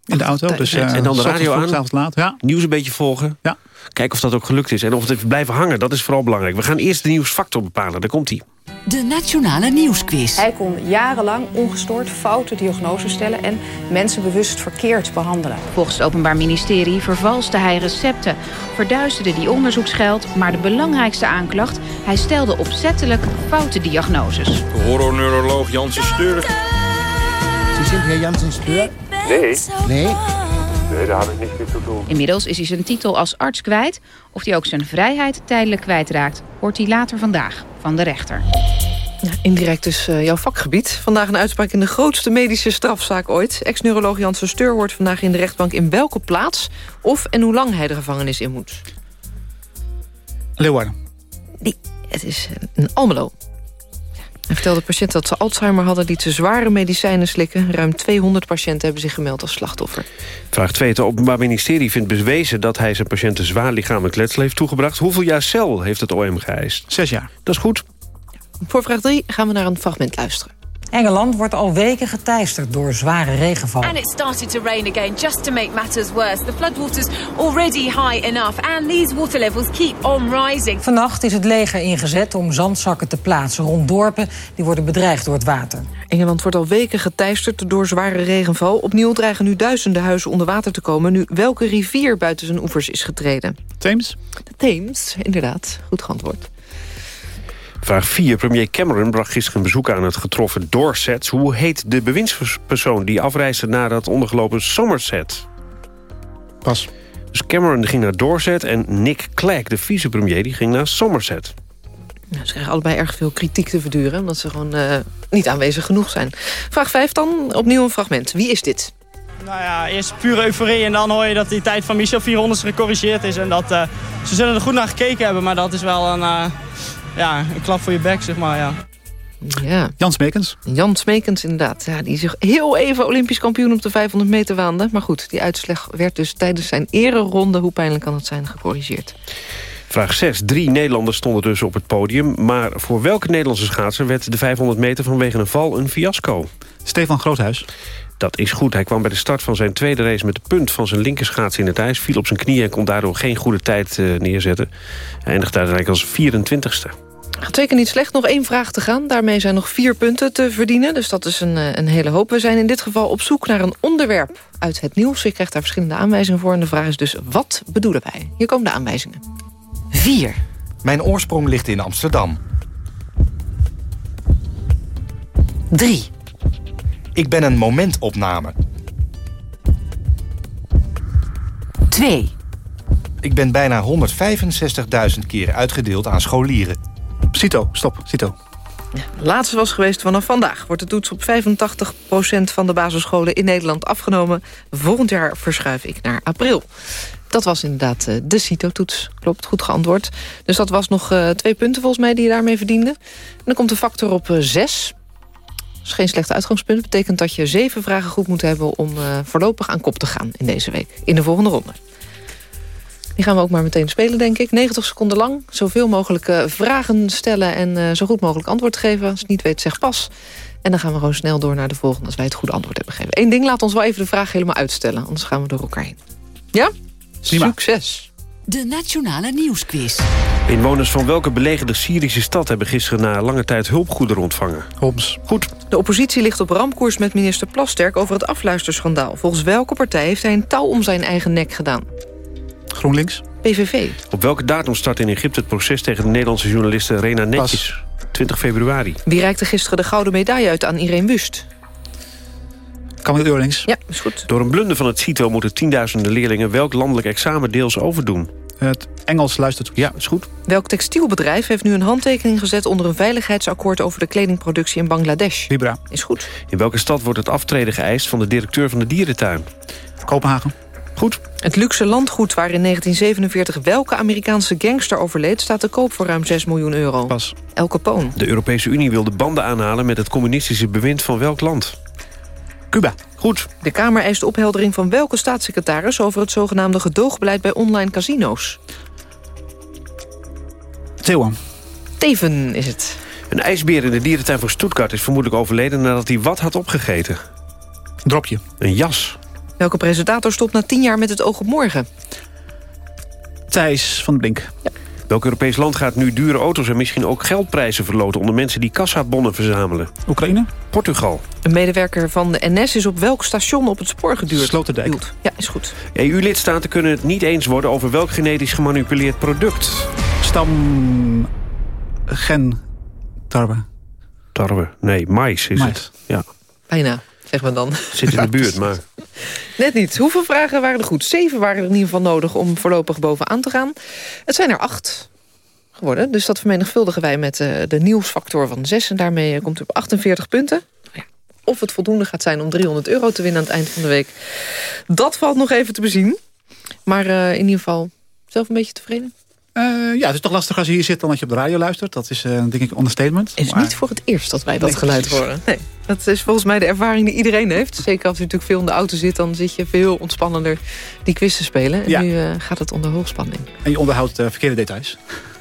In de auto. Dus, en, eh, en dan de radio aan, laat. Ja. nieuws een beetje volgen. Ja. Kijken of dat ook gelukt is. En of het blijven hangen, dat is vooral belangrijk. We gaan eerst de nieuwsfactor bepalen. Daar komt hij. De Nationale Nieuwsquiz. Hij kon jarenlang ongestoord foute diagnoses stellen en mensen bewust verkeerd behandelen. Volgens het Openbaar Ministerie vervalste hij recepten, verduisterde die onderzoeksgeld, maar de belangrijkste aanklacht, hij stelde opzettelijk foute diagnoses. Horrorneuroloog Janssen Steur. Sie sind Herr Janssen Stör? Nee. Nee? Nee, daar heb ik niks mee te doen. Inmiddels is hij zijn titel als arts kwijt. Of hij ook zijn vrijheid tijdelijk kwijtraakt, hoort hij later vandaag van de rechter. Ja, indirect dus jouw vakgebied. Vandaag een uitspraak in de grootste medische strafzaak ooit. Ex-neuroloog Janssen Steur wordt vandaag in de rechtbank... in welke plaats of en hoe lang hij de gevangenis in moet. Leeuwarden. Het is een Almelo. Hij vertelde patiënten dat ze Alzheimer hadden... liet ze zware medicijnen slikken. Ruim 200 patiënten hebben zich gemeld als slachtoffer. Vraag 2. Het Openbaar Ministerie vindt bewezen dat hij zijn patiënten zwaar lichamelijk letsel heeft toegebracht. Hoeveel jaar cel heeft het OM geëist? Zes jaar. Dat is goed. Voor vraag 3 gaan we naar een fragment luisteren. Engeland wordt al weken geteisterd door zware regenval. And it started to rain again. Just to make matters worse, the floodwaters already high enough, and these water levels keep on rising. Vannacht is het leger ingezet om zandzakken te plaatsen rond dorpen die worden bedreigd door het water. Engeland wordt al weken geteisterd door zware regenval. Opnieuw dreigen nu duizenden huizen onder water te komen... nu welke rivier buiten zijn oevers is getreden? Thames? De Theems, inderdaad. Goed geantwoord. Vraag 4. Premier Cameron bracht gisteren een bezoek aan het getroffen Dorset. Hoe heet de bewindspersoon die afreisde naar dat ondergelopen Somerset? Pas. Dus Cameron ging naar Dorset en Nick Clegg, de vicepremier, die ging naar Somerset. Nou, ze krijgen allebei erg veel kritiek te verduren... omdat ze gewoon eh, niet aanwezig genoeg zijn. Vraag 5 dan, opnieuw een fragment. Wie is dit? Nou ja, eerst pure euforie en dan hoor je dat die tijd van Michel 400 gecorrigeerd is. En dat, eh, ze zullen er goed naar gekeken hebben, maar dat is wel een, eh, ja, een klap voor je bek, zeg maar, ja. Ja. Jan Smekens. Jan Smekens, inderdaad. Ja, die zich heel even Olympisch kampioen op de 500 meter waande. Maar goed, die uitslag werd dus tijdens zijn ereronde... hoe pijnlijk kan het zijn, gecorrigeerd. Vraag 6. Drie Nederlanders stonden dus op het podium. Maar voor welke Nederlandse schaatser werd de 500 meter vanwege een val een fiasco? Stefan Groothuis. Dat is goed. Hij kwam bij de start van zijn tweede race met de punt van zijn linkerschaats in het ijs. Viel op zijn knieën en kon daardoor geen goede tijd eh, neerzetten. Hij eindigde uiteindelijk als 24ste. Gaat zeker niet slecht. Nog één vraag te gaan. Daarmee zijn nog vier punten te verdienen. Dus dat is een, eh, een hele hoop. We zijn in dit geval op zoek naar een onderwerp uit het nieuws. Je krijgt daar verschillende aanwijzingen voor. En de vraag is dus, wat bedoelen wij? Hier komen de aanwijzingen. 4. Mijn oorsprong ligt in Amsterdam. 3. Ik ben een momentopname. 2. Ik ben bijna 165.000 keer uitgedeeld aan scholieren. Cito, stop, Cito. Laatste was geweest vanaf vandaag. Wordt de toets op 85% van de basisscholen in Nederland afgenomen. Volgend jaar verschuif ik naar april. Dat was inderdaad eh, de CITO-toets. Klopt, goed geantwoord. Dus dat was nog eh, twee punten volgens mij die je daarmee verdiende. En dan komt de factor op 6. Dat is geen slecht uitgangspunt. Dat betekent dat je zeven vragen goed moet hebben... om eh, voorlopig aan kop te gaan in deze week. In de volgende ronde. Die gaan we ook maar meteen spelen, denk ik. 90 seconden lang. Zoveel mogelijk eh, vragen stellen en eh, zo goed mogelijk antwoord geven. Als je het niet weet, zeg pas. En dan gaan we gewoon snel door naar de volgende... als wij het goede antwoord hebben gegeven. Eén ding, laat ons wel even de vraag helemaal uitstellen. Anders gaan we door elkaar heen. Ja? Succes. De Nationale Nieuwsquiz. Inwoners van welke belegerde Syrische stad... hebben gisteren na lange tijd hulpgoederen ontvangen? Homs. Goed. De oppositie ligt op ramkoers met minister Plasterk... over het afluisterschandaal. Volgens welke partij heeft hij een touw om zijn eigen nek gedaan? GroenLinks. PVV. Op welke datum start in Egypte het proces... tegen de Nederlandse journaliste Rena Netjes? 20 februari. Wie reikte gisteren de gouden medaille uit aan Irene Wust? Camille Eurlings. Ja, is goed. Door een blunder van het CITO moeten tienduizenden leerlingen... welk landelijk examen deels overdoen? Het Engels luistert. Ja, is goed. Welk textielbedrijf heeft nu een handtekening gezet... onder een veiligheidsakkoord over de kledingproductie in Bangladesh? Libra. Is goed. In welke stad wordt het aftreden geëist van de directeur van de dierentuin? Kopenhagen. Goed. Het luxe landgoed waar in 1947 welke Amerikaanse gangster overleed... staat te koop voor ruim 6 miljoen euro. Pas. El Capone. De Europese Unie wil de banden aanhalen met het communistische bewind van welk land? Cuba. Goed. De Kamer eist opheldering van welke staatssecretaris... over het zogenaamde gedoogbeleid bij online casino's. Theeuwen. Teven is het. Een ijsbeer in de dierentuin van Stuttgart is vermoedelijk overleden... nadat hij wat had opgegeten? Dropje. Een jas. Welke presentator stopt na tien jaar met het oog op morgen? Thijs van Blink. Welk Europees land gaat nu dure auto's en misschien ook geldprijzen verloten... onder mensen die kassabonnen verzamelen? Oekraïne? Portugal. Een medewerker van de NS is op welk station op het spoor geduurd? Sloterdijk. Ja, is goed. EU-lidstaten kunnen het niet eens worden over welk genetisch gemanipuleerd product. Stam... Gen... Tarwe. Tarwe. Nee, mais is Mais. het. Ja, Bijna, zeg maar dan. zit in de buurt, maar... Net niet. Hoeveel vragen waren er goed? Zeven waren er in ieder geval nodig om voorlopig bovenaan te gaan. Het zijn er acht geworden. Dus dat vermenigvuldigen wij met eh, de nieuwsfactor van zes. En daarmee eh, komt u op 48 punten. Ja, Of het voldoende gaat zijn om 300 euro te winnen aan het eind van de week. Dat valt nog even te bezien. Maar eh, in ieder geval zelf een beetje tevreden. Eh, ja, het is toch lastig als je hier zit dan dat je op de radio luistert. Dat is eh, denk ik een understatement. Het is Maar- niet voor het eerst dat wij dat Nee, geluid precies. horen. Nee, dat is volgens mij de ervaring die iedereen heeft. Zeker als je natuurlijk veel in de auto zit... dan zit je veel ontspannender die quiz te spelen. En Ja. nu eh, gaat het onder hoogspanning. En je onderhoudt eh, verkeerde details.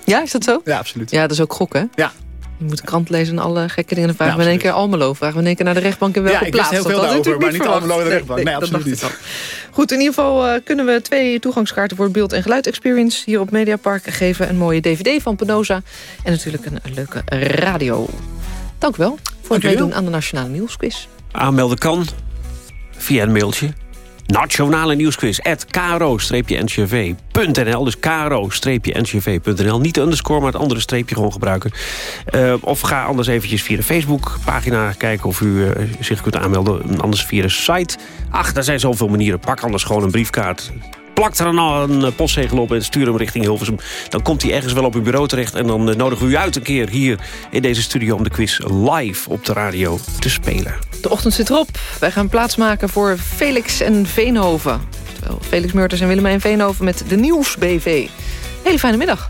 Ja, is dat zo? Ja, absoluut. Ja, dat is ook gokken, hè? Ja. Je moet de krant lezen en alle gekke dingen. Dan vragen Ja, we in één keer Almelo. Vragen we in één keer naar de rechtbank in welke Ja, ik plaats. heel veel dat daarover, natuurlijk maar niet verwacht. Almelo en de rechtbank. Nee, absoluut al. Goed, in ieder geval eh, kunnen we twee toegangskaarten... voor beeld- en geluid-experience hier op Mediapark geven. Een mooie dvd van Penosa. En natuurlijk een, een leuke radio. Dank u wel voor het meedoen aan de Nationale Nieuwsquiz. Aanmelden kan via een mailtje. Nationale nieuwsquiz at kro-ncv.nl. Dus kro-ncv.nl. Niet de underscore, maar het andere streepje gewoon gebruiken. Eh, of ga anders eventjes via de Facebook-pagina kijken... of u eh, zich kunt aanmelden. Anders via de site. Ach, daar zijn zoveel manieren. Pak anders gewoon een briefkaart. Plak er een, een eh, postzegel op en stuur hem richting Hilversum. Dan komt hij ergens wel op uw bureau terecht. En dan eh, nodigen we u uit een keer hier in deze studio... om de quiz live op de radio te spelen. De ochtend zit erop. Wij gaan plaatsmaken voor Felix en Veenhoven. Terwijl Felix Meurtens en Willemijn Veenhoven met de Nieuws BV. Hele fijne middag.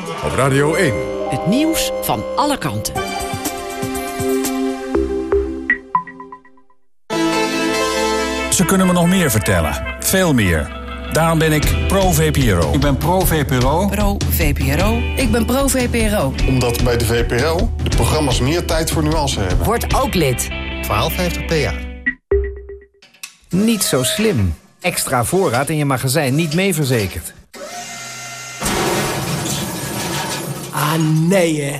Op Radio 1. Het nieuws van alle kanten. Ze kunnen me nog meer vertellen. Veel meer. Daarom ben ik pro-VPRO. Ik ben pro-VPRO. Pro-VPRO. Ik ben pro-VPRO. Omdat bij de VPRO de programma's meer tijd voor nuance hebben. Word ook lid. 1250 PA. Niet zo slim. Extra voorraad in je magazijn niet mee verzekerd. Ah, nee hè.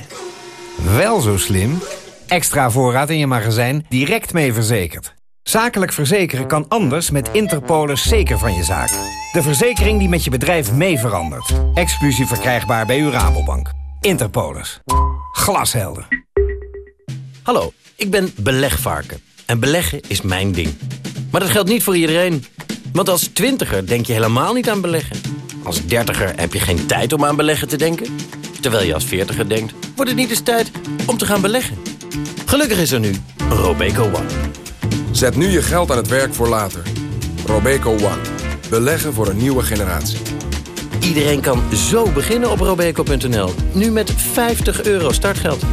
Wel zo slim. Extra voorraad in je magazijn direct mee verzekerd. Zakelijk verzekeren kan anders met Interpolis zeker van je zaak. De verzekering die met je bedrijf mee verandert. Exclusief verkrijgbaar bij uw Rabobank. Interpolis. Glashelder. Hallo, ik ben belegvarken. En beleggen is mijn ding. Maar dat geldt niet voor iedereen. Want als twintiger denk je helemaal niet aan beleggen. Als dertiger heb je geen tijd om aan beleggen te denken. Terwijl je als veertiger denkt, wordt het niet eens tijd om te gaan beleggen. Gelukkig is er nu Robeco One. Zet nu je geld aan het werk voor later. Robeco One. Beleggen voor een nieuwe generatie. Iedereen kan zo beginnen op robeco.nl. Nu met 50 euro startgeld.